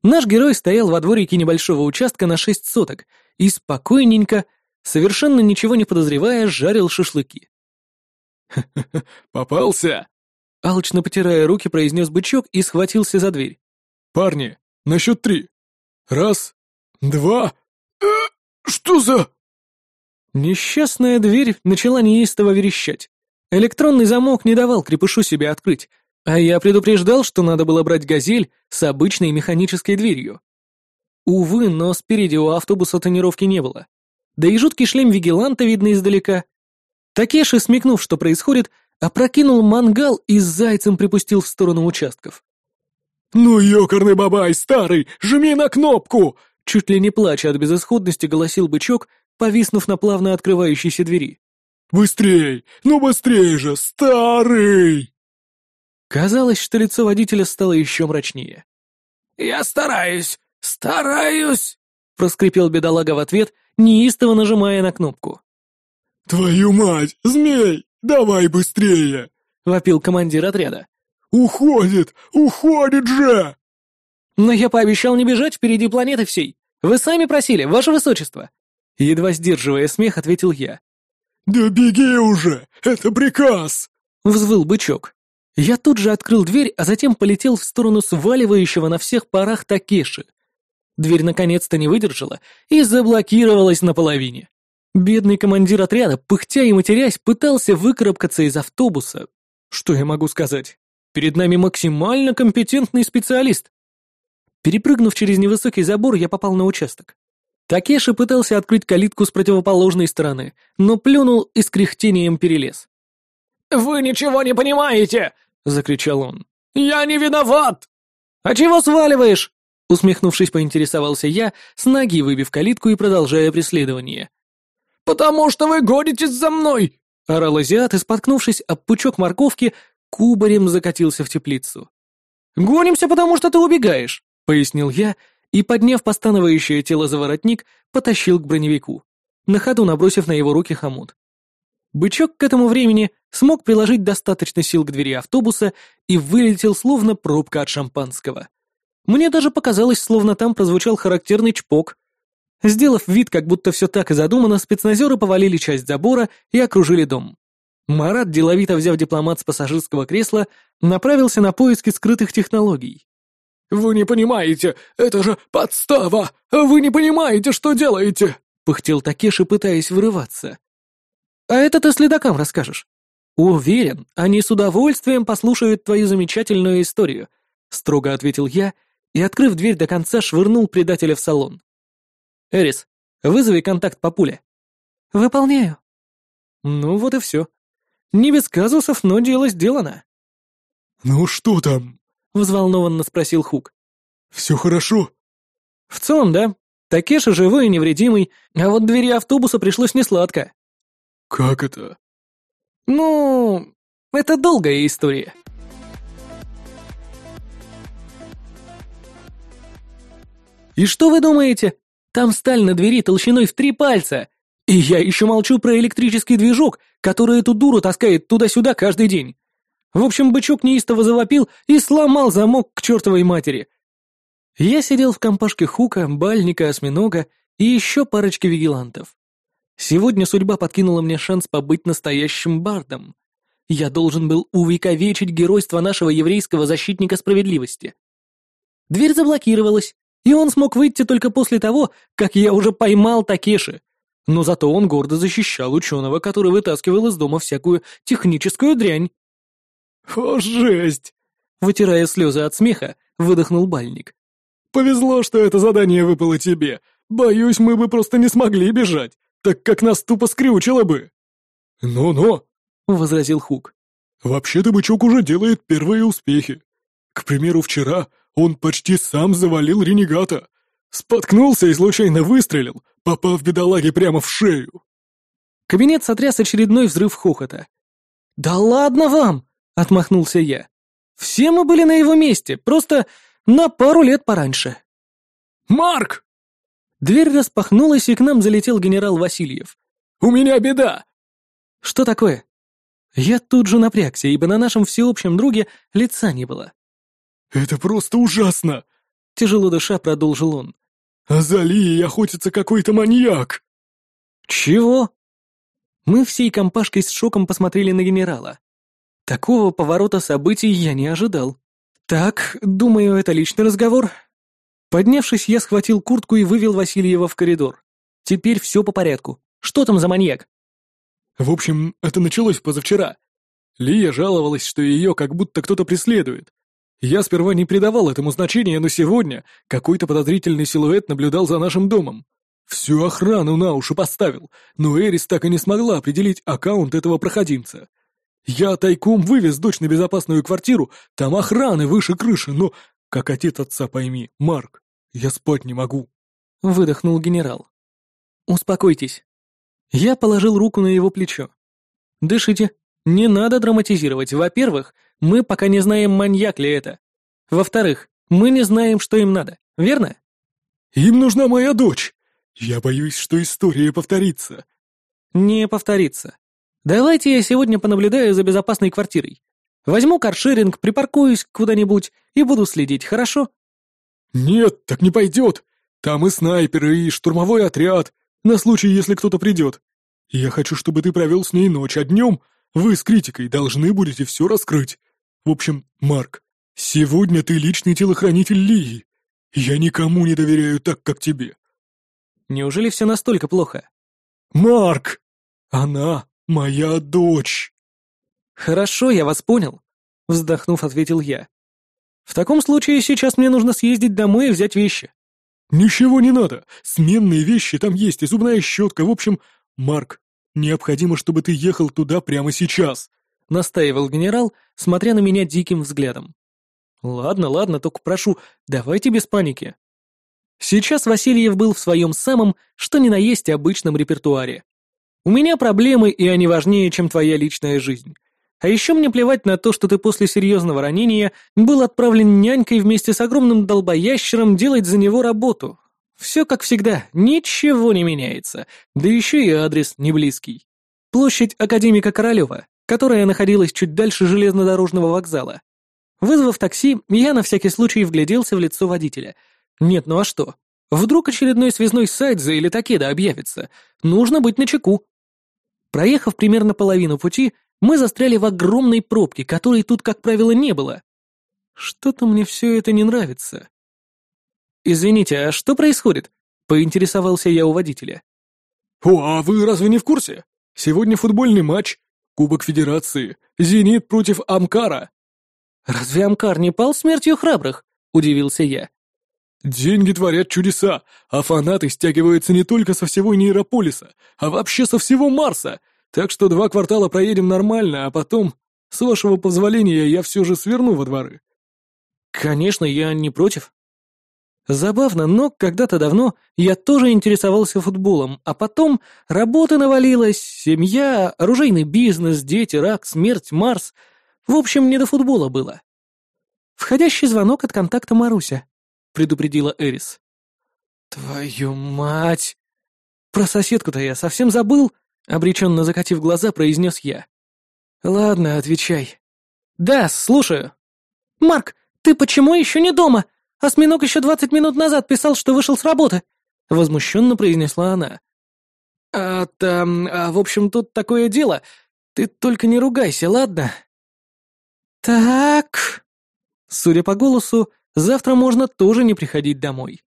Наш герой стоял во дворике небольшого участка на шесть соток и спокойненько, совершенно ничего не подозревая, жарил шашлыки. (laughs) попался!» Алчно потирая руки, произнес бычок и схватился за дверь. «Парни, на счет три. Раз, два... Э, что за...» Несчастная дверь начала неистово верещать. Электронный замок не давал крепышу себе открыть, а я предупреждал, что надо было брать «Газель» с обычной механической дверью. Увы, но спереди у автобуса тонировки не было. Да и жуткий шлем вигиланта видно издалека. Такеши, смекнув, что происходит, опрокинул мангал и с зайцем припустил в сторону участков. «Ну, ёкарный бабай, старый, жми на кнопку!» Чуть ли не плача от безысходности голосил бычок, повиснув на плавно открывающейся двери. «Быстрей! Ну быстрей же, старый!» Казалось, что лицо водителя стало еще мрачнее. «Я стараюсь, стараюсь!» — проскрипел бедолага в ответ, неистово нажимая на кнопку. «Твою мать, змей, давай быстрее!» — вопил командир отряда. «Уходит, уходит же!» «Но я пообещал не бежать впереди планеты всей!» Вы сами просили, ваше высочество!» Едва сдерживая смех, ответил я. «Да беги уже! Это приказ!» — взвыл бычок. Я тут же открыл дверь, а затем полетел в сторону сваливающего на всех парах Такеши. Дверь наконец-то не выдержала и заблокировалась наполовине. Бедный командир отряда, пыхтя и матерясь, пытался выкарабкаться из автобуса. Что я могу сказать? Перед нами максимально компетентный специалист. Перепрыгнув через невысокий забор, я попал на участок. Такеши пытался открыть калитку с противоположной стороны, но плюнул и с кряхтением перелез. «Вы ничего не понимаете!» — закричал он. «Я не виноват!» «А чего сваливаешь?» Усмехнувшись, поинтересовался я, с ноги выбив калитку и продолжая преследование. «Потому что вы гонитесь за мной!» — орал азиат и, споткнувшись об пучок морковки, кубарем закатился в теплицу. «Гонимся, потому что ты убегаешь», — пояснил я и, подняв постановающее тело за воротник, потащил к броневику, на ходу набросив на его руки хомут. Бычок к этому времени смог приложить достаточно сил к двери автобуса и вылетел словно пробка от шампанского. Мне даже показалось, словно там прозвучал характерный чпок. Сделав вид, как будто все так и задумано, спецназеры повалили часть забора и окружили дом. Марат, деловито взяв дипломат с пассажирского кресла, направился на поиски скрытых технологий. «Вы не понимаете, это же подстава! Вы не понимаете, что делаете!» — пыхтел Такеши, пытаясь вырываться. «А это ты следакам расскажешь. Уверен, они с удовольствием послушают твою замечательную историю», — строго ответил я и, открыв дверь до конца, швырнул предателя в салон. «Эрис, вызови контакт по пуле». «Выполняю». Ну вот и все. Не без казусов, но дело сделано. «Ну что там?» — взволнованно спросил Хук. «Все хорошо?» «В целом, да. Такеша живой и невредимый, а вот двери автобуса пришлось несладко». «Как это?» «Ну, это долгая история». «И что вы думаете? Там сталь на двери толщиной в три пальца. И я еще молчу про электрический движок, который эту дуру таскает туда-сюда каждый день. В общем, бычок неистово завопил и сломал замок к чертовой матери. Я сидел в компашке Хука, Бальника, Осьминога и еще парочки вигилантов. Сегодня судьба подкинула мне шанс побыть настоящим бардом. Я должен был увековечить геройство нашего еврейского защитника справедливости. Дверь заблокировалась, и он смог выйти только после того, как я уже поймал Такеши. Но зато он гордо защищал ученого, который вытаскивал из дома всякую техническую дрянь. «О, жесть!» Вытирая слезы от смеха, выдохнул Бальник. «Повезло, что это задание выпало тебе. Боюсь, мы бы просто не смогли бежать, так как нас тупо скрючило бы». «Но-но», — возразил Хук. «Вообще-то бычок уже делает первые успехи. К примеру, вчера он почти сам завалил ренегата. Споткнулся и случайно выстрелил, попав бедолаге прямо в шею. Кабинет сотряс очередной взрыв хохота. «Да ладно вам!» — отмахнулся я. «Все мы были на его месте, просто на пару лет пораньше». «Марк!» Дверь распахнулась, и к нам залетел генерал Васильев. «У меня беда!» «Что такое?» Я тут же напрягся, ибо на нашем всеобщем друге лица не было. «Это просто ужасно!» Тяжело дыша продолжил он. «А за Лией охотится какой-то маньяк!» «Чего?» Мы всей компашкой с шоком посмотрели на генерала. Такого поворота событий я не ожидал. Так, думаю, это личный разговор. Поднявшись, я схватил куртку и вывел Васильева в коридор. Теперь все по порядку. Что там за маньяк? В общем, это началось позавчера. Лия жаловалась, что ее как будто кто-то преследует. Я сперва не придавал этому значения, но сегодня какой-то подозрительный силуэт наблюдал за нашим домом. Всю охрану на уши поставил, но Эрис так и не смогла определить аккаунт этого проходимца. Я тайком вывез дочь на безопасную квартиру, там охраны выше крыши, но, как отец отца пойми, Марк, я спать не могу. Выдохнул генерал. Успокойтесь. Я положил руку на его плечо. Дышите, не надо драматизировать. Во-первых, мы пока не знаем, маньяк ли это. Во-вторых, мы не знаем, что им надо, верно? Им нужна моя дочь. Я боюсь, что история повторится. Не повторится. Давайте я сегодня понаблюдаю за безопасной квартирой. Возьму каршеринг, припаркуюсь куда-нибудь и буду следить, хорошо? Нет, так не пойдет. Там и снайперы, и штурмовой отряд, на случай, если кто-то придет. Я хочу, чтобы ты провел с ней ночь, а днем вы с критикой должны будете все раскрыть. В общем, Марк, сегодня ты личный телохранитель Лии. Я никому не доверяю так, как тебе. Неужели все настолько плохо? Марк! Она моя дочь. Хорошо, я вас понял, вздохнув, ответил я. В таком случае сейчас мне нужно съездить домой и взять вещи. Ничего не надо. Сменные вещи там есть и зубная щетка. В общем, Марк, необходимо, чтобы ты ехал туда прямо сейчас, настаивал генерал, смотря на меня диким взглядом. Ладно, ладно, только прошу, давайте без паники. Сейчас Васильев был в своем самом, что ни на есть обычном репертуаре. У меня проблемы, и они важнее, чем твоя личная жизнь. А еще мне плевать на то, что ты после серьезного ранения был отправлен нянькой вместе с огромным долбоящером делать за него работу. Все как всегда, ничего не меняется, да еще и адрес не близкий. Площадь Академика Королева, которая находилась чуть дальше железнодорожного вокзала. Вызвав такси, я на всякий случай вгляделся в лицо водителя. Нет, ну а что? Вдруг очередной связной сайт за или Такеда объявится. Нужно быть начеку. Проехав примерно половину пути, мы застряли в огромной пробке, которой тут, как правило, не было. Что-то мне все это не нравится. «Извините, а что происходит?» — поинтересовался я у водителя. «О, а вы разве не в курсе? Сегодня футбольный матч. Кубок Федерации. Зенит против Амкара». «Разве Амкар не пал смертью храбрых?» — удивился я. «Деньги творят чудеса, а фанаты стягиваются не только со всего Нейрополиса, а вообще со всего Марса. Так что два квартала проедем нормально, а потом, с вашего позволения, я все же сверну во дворы». «Конечно, я не против». Забавно, но когда-то давно я тоже интересовался футболом, а потом работа навалилась, семья, оружейный бизнес, дети, рак, смерть, Марс. В общем, не до футбола было. «Входящий звонок от контакта Маруся», — предупредила Эрис. «Твою мать! Про соседку-то я совсем забыл!» Обреченно закатив глаза, произнес я. «Ладно, отвечай». «Да, слушаю». «Марк, ты почему еще не дома? Осьминог еще двадцать минут назад писал, что вышел с работы», — возмущенно произнесла она. «А там, а в общем, тут такое дело. Ты только не ругайся, ладно?» «Так...» Судя по голосу, завтра можно тоже не приходить домой.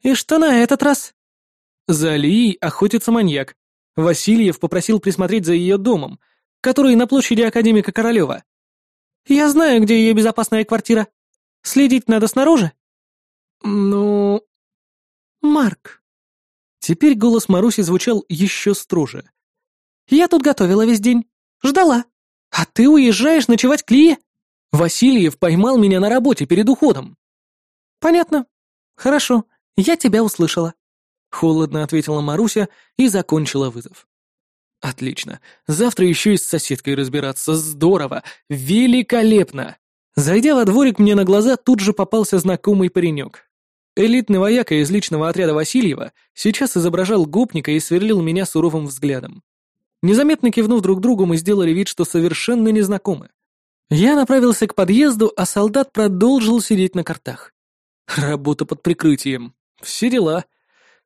«И что на этот раз?» За Алией охотится маньяк. Васильев попросил присмотреть за ее домом, который на площади Академика Королева. «Я знаю, где ее безопасная квартира. Следить надо снаружи?» «Ну...» «Марк...» Теперь голос Маруси звучал еще строже. «Я тут готовила весь день. Ждала. А ты уезжаешь ночевать к Лие? Васильев поймал меня на работе перед уходом». «Понятно. Хорошо. Я тебя услышала». Холодно ответила Маруся и закончила вызов. Отлично. Завтра еще и с соседкой разбираться. Здорово. Великолепно. Зайдя во дворик, мне на глаза тут же попался знакомый паренек. Элитный вояка из личного отряда Васильева сейчас изображал гопника и сверлил меня суровым взглядом. Незаметно кивнув друг другу, мы сделали вид, что совершенно незнакомы. Я направился к подъезду, а солдат продолжил сидеть на картах. Работа под прикрытием. Все дела.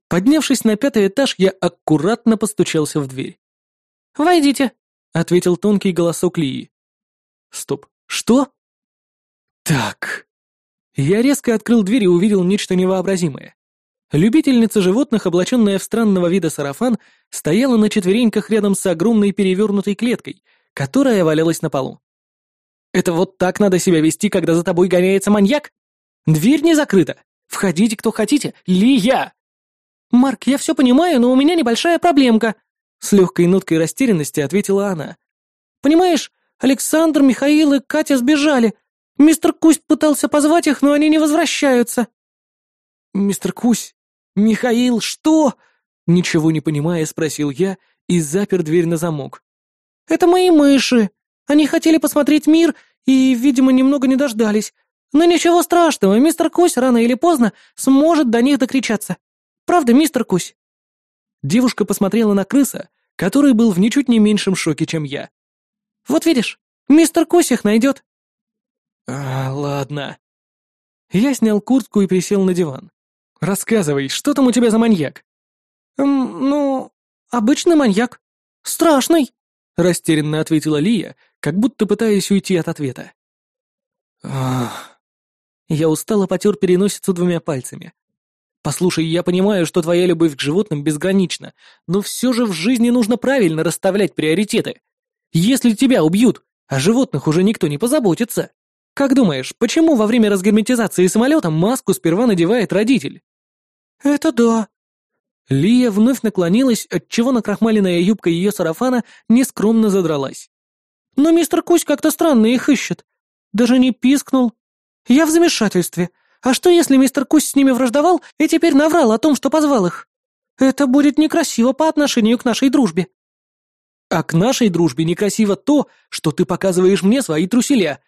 Поднявшись на пятый этаж, я аккуратно постучался в дверь. «Войдите», — ответил тонкий голосок Лии. «Стоп, что?» «Так...» Я резко открыл дверь и увидел нечто невообразимое. Любительница животных, облаченная в странного вида сарафан, стояла на четвереньках рядом с огромной перевернутой клеткой, которая валялась на полу. «Это вот так надо себя вести, когда за тобой гоняется маньяк? Дверь не закрыта. Входите, кто хотите. Лия!» «Марк, я все понимаю, но у меня небольшая проблемка», — с легкой ноткой растерянности ответила она. «Понимаешь, Александр, Михаил и Катя сбежали. Мистер Кусь пытался позвать их, но они не возвращаются». «Мистер Кусь? Михаил, что?» Ничего не понимая, спросил я и запер дверь на замок. «Это мои мыши. Они хотели посмотреть мир и, видимо, немного не дождались. Но ничего страшного, мистер Кусь рано или поздно сможет до них докричаться. Правда, мистер Кусь?» Девушка посмотрела на крыса, который был в ничуть не меньшем шоке, чем я. «Вот видишь, мистер Кусь их найдет». «А, ладно». Я снял куртку и присел на диван. Рассказывай, что там у тебя за маньяк?» «Эм, ну, обычный маньяк. Страшный», — растерянно ответила Лия, как будто пытаясь уйти от ответа. Ах. Я устало потер переносицу двумя пальцами. Послушай, я понимаю, что твоя любовь к животным безгранична, но все же в жизни нужно правильно расставлять приоритеты. Если тебя убьют, о животных уже никто не позаботится. Как думаешь, почему во время разгерметизации самолета маску сперва надевает родитель? Это да. Лия вновь наклонилась, отчего накрахмаленная юбка ее сарафана нескромно задралась. Но мистер Кусь как-то странно их ищет. Даже не пискнул. Я в замешательстве. А что, если мистер Кусь с ними враждовал и теперь наврал о том, что позвал их? Это будет некрасиво по отношению к нашей дружбе. А к нашей дружбе некрасиво то, что ты показываешь мне свои труселя.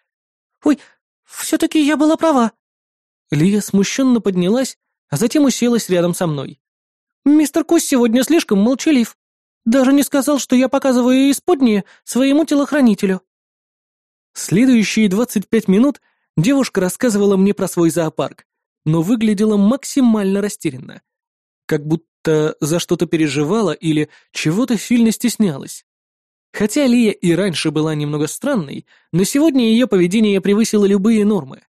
Ой, все-таки я была права. Лия смущенно поднялась, а затем уселась рядом со мной. Мистер Кусь сегодня слишком молчалив. Даже не сказал, что я показываю исподнее своему телохранителю. Следующие двадцать пять минут девушка рассказывала мне про свой зоопарк, но выглядела максимально растерянно. Как будто за что-то переживала или чего-то сильно стеснялась. Хотя Лия и раньше была немного странной, но сегодня ее поведение превысило любые нормы.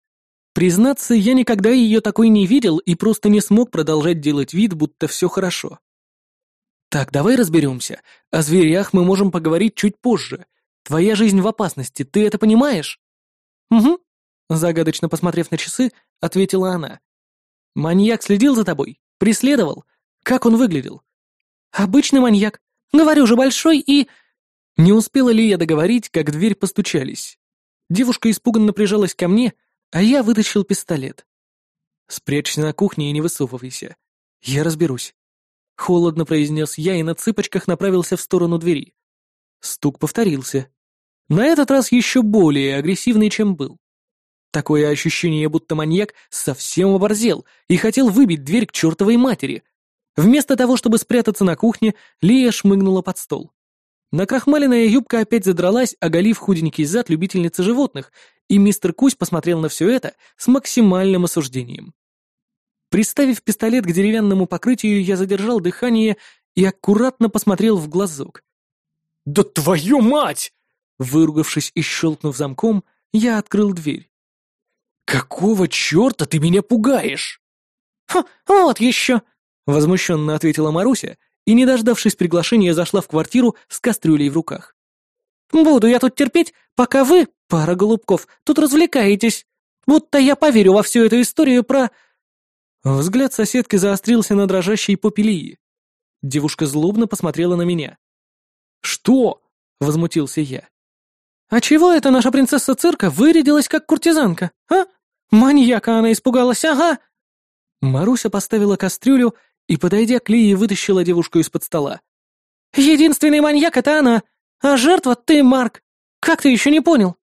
Признаться, я никогда ее такой не видел и просто не смог продолжать делать вид, будто все хорошо. Так, давай разберемся. О зверях мы можем поговорить чуть позже. Твоя жизнь в опасности, ты это понимаешь? Угу. Загадочно посмотрев на часы, ответила она. Маньяк следил за тобой? Преследовал? Как он выглядел? Обычный маньяк. Говорю же, большой и... Не успела ли я договорить, как дверь постучались. Девушка испуганно прижалась ко мне, а я вытащил пистолет. «Спрячься на кухне и не высовывайся. Я разберусь». Холодно произнес я и на цыпочках направился в сторону двери. Стук повторился. На этот раз еще более агрессивный, чем был. Такое ощущение, будто маньяк совсем оборзел и хотел выбить дверь к чертовой матери. Вместо того, чтобы спрятаться на кухне, Лия шмыгнула под стол. Накрахмаленная юбка опять задралась, оголив худенький зад любительницы животных, и мистер Кусь посмотрел на все это с максимальным осуждением. Приставив пистолет к деревянному покрытию, я задержал дыхание и аккуратно посмотрел в глазок. «Да твою мать!» Выругавшись и щелкнув замком, я открыл дверь. «Какого черта ты меня пугаешь?» «Ха, вот еще!» — возмущенно ответила Маруся и, не дождавшись приглашения, зашла в квартиру с кастрюлей в руках. «Буду я тут терпеть, пока вы, пара голубков, тут развлекаетесь. Будто я поверю во всю эту историю про...» Взгляд соседки заострился на дрожащей попелии. Девушка злобно посмотрела на меня. «Что?» — возмутился я. «А чего эта наша принцесса цирка вырядилась как куртизанка, а? Маньяка она испугалась, ага!» Маруся поставила кастрюлю и, подойдя к Лии, вытащила девушку из-под стола. «Единственный маньяк — это она, а жертва — ты, Марк. Как ты еще не понял?»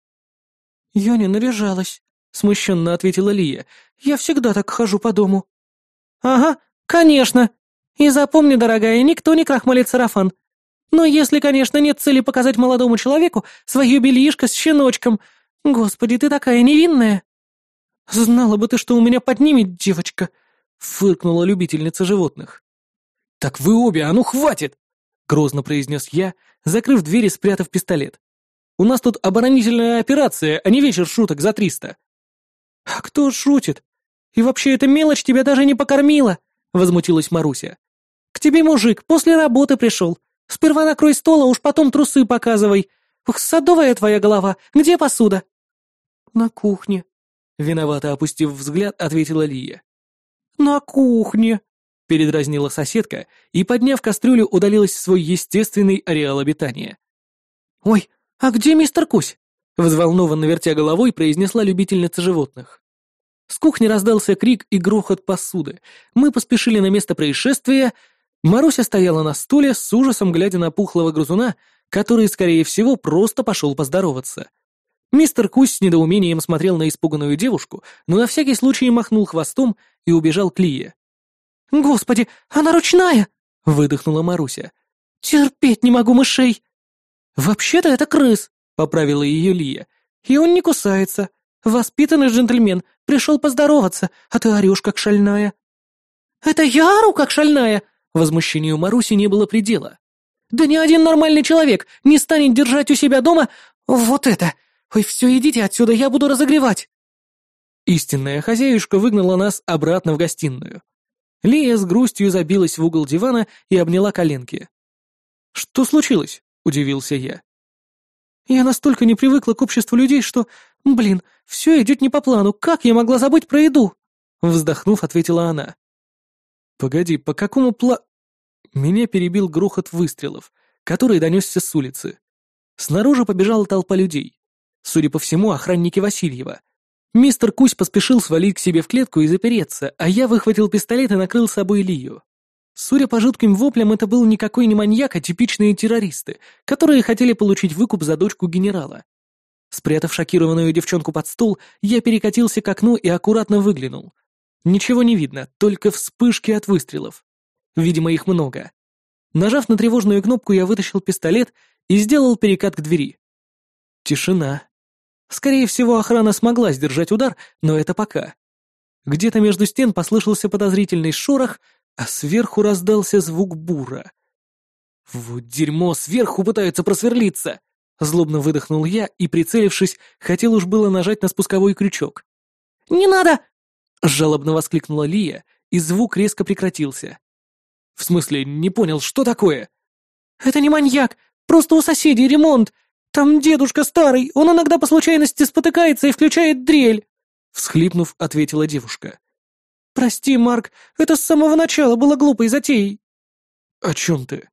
«Я не наряжалась», — смущенно ответила Лия. «Я всегда так хожу по дому». «Ага, конечно. И запомни, дорогая, никто не крахмалит сарафан. Но если, конечно, нет цели показать молодому человеку свое бельишко с щеночком. Господи, ты такая невинная!» «Знала бы ты, что у меня поднимет девочка!» — фыркнула любительница животных. «Так вы обе, а ну хватит!» — грозно произнес я, закрыв дверь и спрятав пистолет. «У нас тут оборонительная операция, а не вечер шуток за триста». «А кто шутит? И вообще эта мелочь тебя даже не покормила!» — возмутилась Маруся. «К тебе мужик после работы пришел. Сперва накрой стол, а уж потом трусы показывай. Ух, садовая твоя голова, где посуда?» «На кухне», — виновато опустив взгляд, ответила Лия. «На кухне», — передразнила соседка и, подняв кастрюлю, удалилась в свой естественный ареал обитания. «Ой, а где мистер Кусь?» — взволнованно вертя головой, произнесла любительница животных. С кухни раздался крик и грохот посуды. Мы поспешили на место происшествия. Маруся стояла на стуле, с ужасом глядя на пухлого грызуна, который, скорее всего, просто пошел поздороваться. Мистер Кусь с недоумением смотрел на испуганную девушку, но на всякий случай махнул хвостом и убежал к Лие. «Господи, она ручная!» — выдохнула Маруся. «Терпеть не могу мышей!» «Вообще-то это крыс!» — поправила ее Лия. «И он не кусается. Воспитанный джентльмен, пришел поздороваться, а ты орешь как шальная». Это я ору, как шальная?» Возмущению Маруси не было предела. «Да ни один нормальный человек не станет держать у себя дома вот это! Ой, все, идите отсюда, я буду разогревать!» Истинная хозяюшка выгнала нас обратно в гостиную. Лия с грустью забилась в угол дивана и обняла коленки. «Что случилось?» — удивился я. «Я настолько не привыкла к обществу людей, что, блин, все идет не по плану. Как я могла забыть про еду?» Вздохнув, ответила она. «Погоди, по какому пла...» Меня перебил грохот выстрелов, который донесся с улицы. Снаружи побежала толпа людей. Судя по всему, охранники Васильева. Мистер Кусь поспешил свалить к себе в клетку и запереться, а я выхватил пистолет и накрыл собой Лию. Судя по жутким воплям, это был никакой не маньяк, а типичные террористы, которые хотели получить выкуп за дочку генерала. Спрятав шокированную девчонку под стул, я перекатился к окну и аккуратно выглянул. Ничего не видно, только вспышки от выстрелов. Видимо, их много. Нажав на тревожную кнопку, я вытащил пистолет и сделал перекат к двери. Тишина. Скорее всего, охрана смогла сдержать удар, но это пока. Где-то между стен послышался подозрительный шорох, а сверху раздался звук бура. «Вот дерьмо, сверху пытаются просверлиться!» Злобно выдохнул я и, прицелившись, хотел уж было нажать на спусковой крючок. «Не надо!» — жалобно воскликнула Лия, и звук резко прекратился. «В смысле, не понял, что такое?» «Это не маньяк, просто у соседей ремонт. Там дедушка старый, он иногда по случайности спотыкается и включает дрель!» Всхлипнув, ответила девушка. «Прости, Марк, это с самого начала было глупой затеей». «О чем ты?»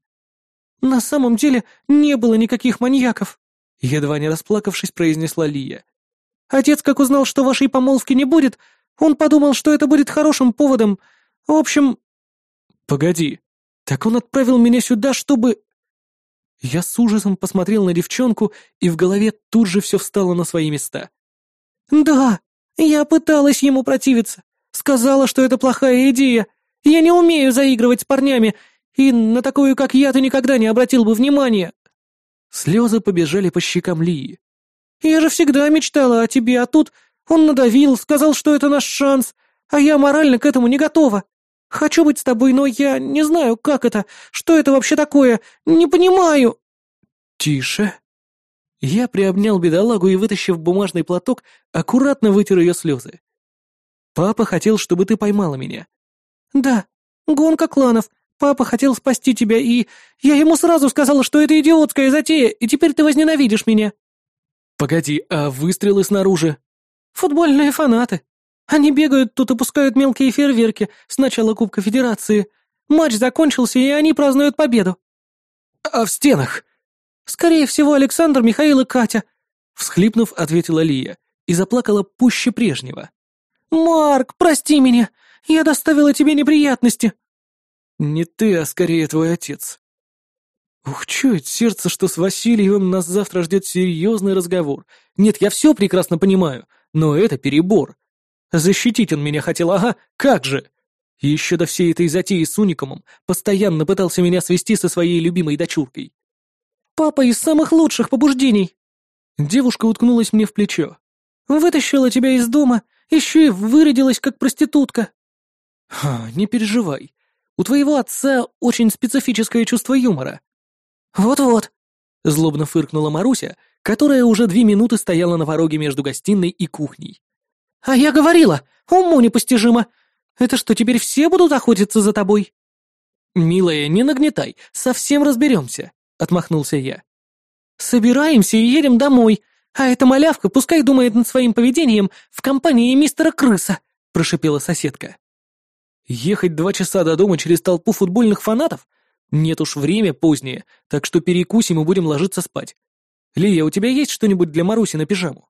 «На самом деле не было никаких маньяков», — едва не расплакавшись, произнесла Лия. «Отец, как узнал, что вашей помолвки не будет, он подумал, что это будет хорошим поводом. В общем...» «Погоди, так он отправил меня сюда, чтобы...» Я с ужасом посмотрел на девчонку, и в голове тут же все встало на свои места. «Да, я пыталась ему противиться. Сказала, что это плохая идея. Я не умею заигрывать с парнями, и на такую, как я, ты никогда не обратил бы внимания». Слезы побежали по щекам Лии. «Я же всегда мечтала о тебе, а тут он надавил, сказал, что это наш шанс, а я морально к этому не готова. Хочу быть с тобой, но я не знаю, как это, что это вообще такое, не понимаю». «Тише». Я приобнял бедолагу и, вытащив бумажный платок, аккуратно вытер ее слезы. «Папа хотел, чтобы ты поймала меня». «Да, гонка кланов. Папа хотел спасти тебя, и я ему сразу сказала, что это идиотская затея, и теперь ты возненавидишь меня». «Погоди, а выстрелы снаружи?» «Футбольные фанаты. Они бегают тут и пускают мелкие фейерверки с начала Кубка Федерации. Матч закончился, и они празднуют победу». «А в стенах?» «Скорее всего, Александр, Михаил и Катя», — всхлипнув, ответила Лия и заплакала пуще прежнего. «Марк, прости меня! Я доставила тебе неприятности!» «Не ты, а скорее твой отец». Ух, чует сердце, что с Васильевым нас завтра ждет серьезный разговор. Нет, я все прекрасно понимаю, но это перебор. Защитить он меня хотел, ага, как же! Еще до всей этой затеи с Уникумом постоянно пытался меня свести со своей любимой дочуркой. «Папа из самых лучших побуждений!» Девушка уткнулась мне в плечо. «Вытащила тебя из дома, еще и выродилась как проститутка». «Ха, не переживай. У твоего отца очень специфическое чувство юмора». «Вот-вот», — злобно фыркнула Маруся, которая уже две минуты стояла на пороге между гостиной и кухней. «А я говорила, уму непостижимо. Это что, теперь все будут охотиться за тобой?» «Милая, не нагнетай, совсем разберемся», — отмахнулся я. «Собираемся и едем домой, а эта малявка пускай думает над своим поведением в компании мистера Крыса», — прошипела соседка. «Ехать два часа до дома через толпу футбольных фанатов? Нет уж, время позднее, так что перекусим и будем ложиться спать. Лия, у тебя есть что-нибудь для Маруси на пижаму?»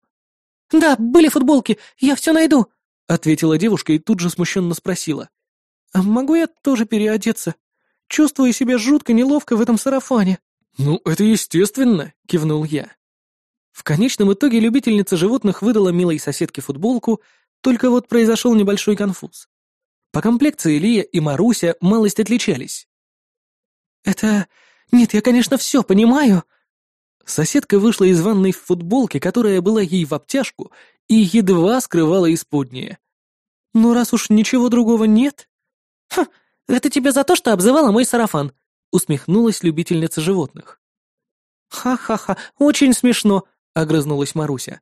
«Да, были футболки, я все найду», — ответила девушка и тут же смущенно спросила. «А могу я тоже переодеться? Чувствую себя жутко неловко в этом сарафане». «Ну, это естественно», — кивнул я. В конечном итоге любительница животных выдала милой соседке футболку, только вот произошел небольшой конфуз. По комплекции Лия и Маруся малость отличались. «Это... Нет, я, конечно, все понимаю», Соседка вышла из ванной в футболке, которая была ей в обтяжку и едва скрывала исподнее. «Ну, раз уж ничего другого нет...» «Хм, это тебе за то, что обзывала мой сарафан», — усмехнулась любительница животных. «Ха-ха-ха, очень смешно», — огрызнулась Маруся.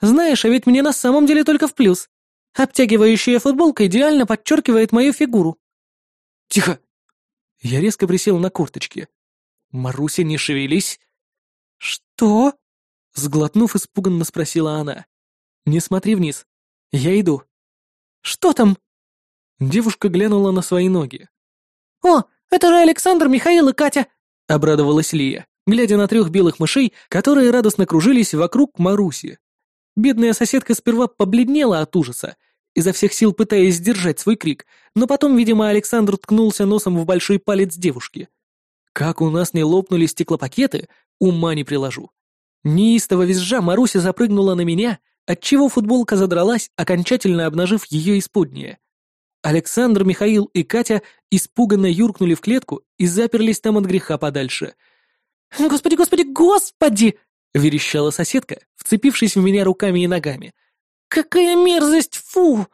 «Знаешь, а ведь мне на самом деле только в плюс. Обтягивающая футболка идеально подчеркивает мою фигуру». «Тихо!» Я резко присел на корточки. «Маруся, не шевелись!» «Что?» — сглотнув, испуганно спросила она. «Не смотри вниз. Я иду». «Что там?» Девушка глянула на свои ноги. «О, это же Александр, Михаил и Катя!» — обрадовалась Лия, глядя на трех белых мышей, которые радостно кружились вокруг Маруси. Бедная соседка сперва побледнела от ужаса, изо всех сил пытаясь сдержать свой крик, но потом, видимо, Александр ткнулся носом в большой палец девушки. Как у нас не лопнули стеклопакеты, ума не приложу. Неистово визжа Маруся запрыгнула на меня, отчего футболка задралась, окончательно обнажив ее исподнее. Александр, Михаил и Катя испуганно юркнули в клетку и заперлись там от греха подальше. «Господи, господи, господи!» — верещала соседка, вцепившись в меня руками и ногами. «Какая мерзость! Фу!»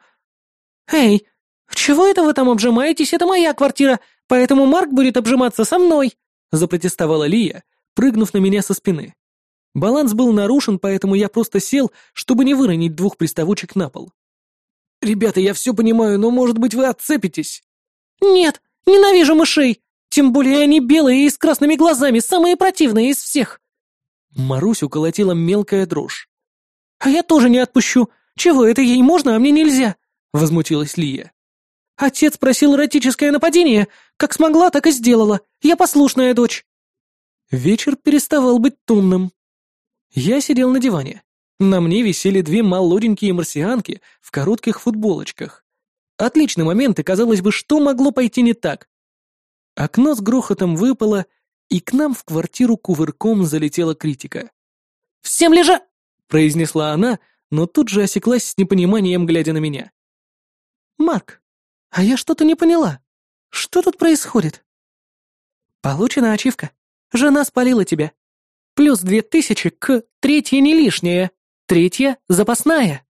«Эй, чего это вы там обжимаетесь? Это моя квартира, поэтому Марк будет обжиматься со мной!» — запротестовала Лия, прыгнув на меня со спины. Баланс был нарушен, поэтому я просто сел, чтобы не выронить двух приставучек на пол. «Ребята, я все понимаю, но, может быть, вы отцепитесь?» «Нет, ненавижу мышей! Тем более они белые и с красными глазами, самые противные из всех!» Марусю колотила мелкая дрожь. «А я тоже не отпущу! Чего это ей можно, а мне нельзя?» — возмутилась Лия. «Отец просил эротическое нападение. Как смогла, так и сделала. Я послушная дочь». Вечер переставал быть томным. Я сидел на диване. На мне висели две молоденькие марсианки в коротких футболочках. Отличный момент, и казалось бы, что могло пойти не так? Окно с грохотом выпало, и к нам в квартиру кувырком залетела критика. «Всем лежа!» — произнесла она, но тут же осеклась с непониманием, глядя на меня. «Марк, а я что-то не поняла. Что тут происходит?» «Получена ачивка. Жена спалила тебя. Плюс две тысячи к третья не лишняя, третья запасная».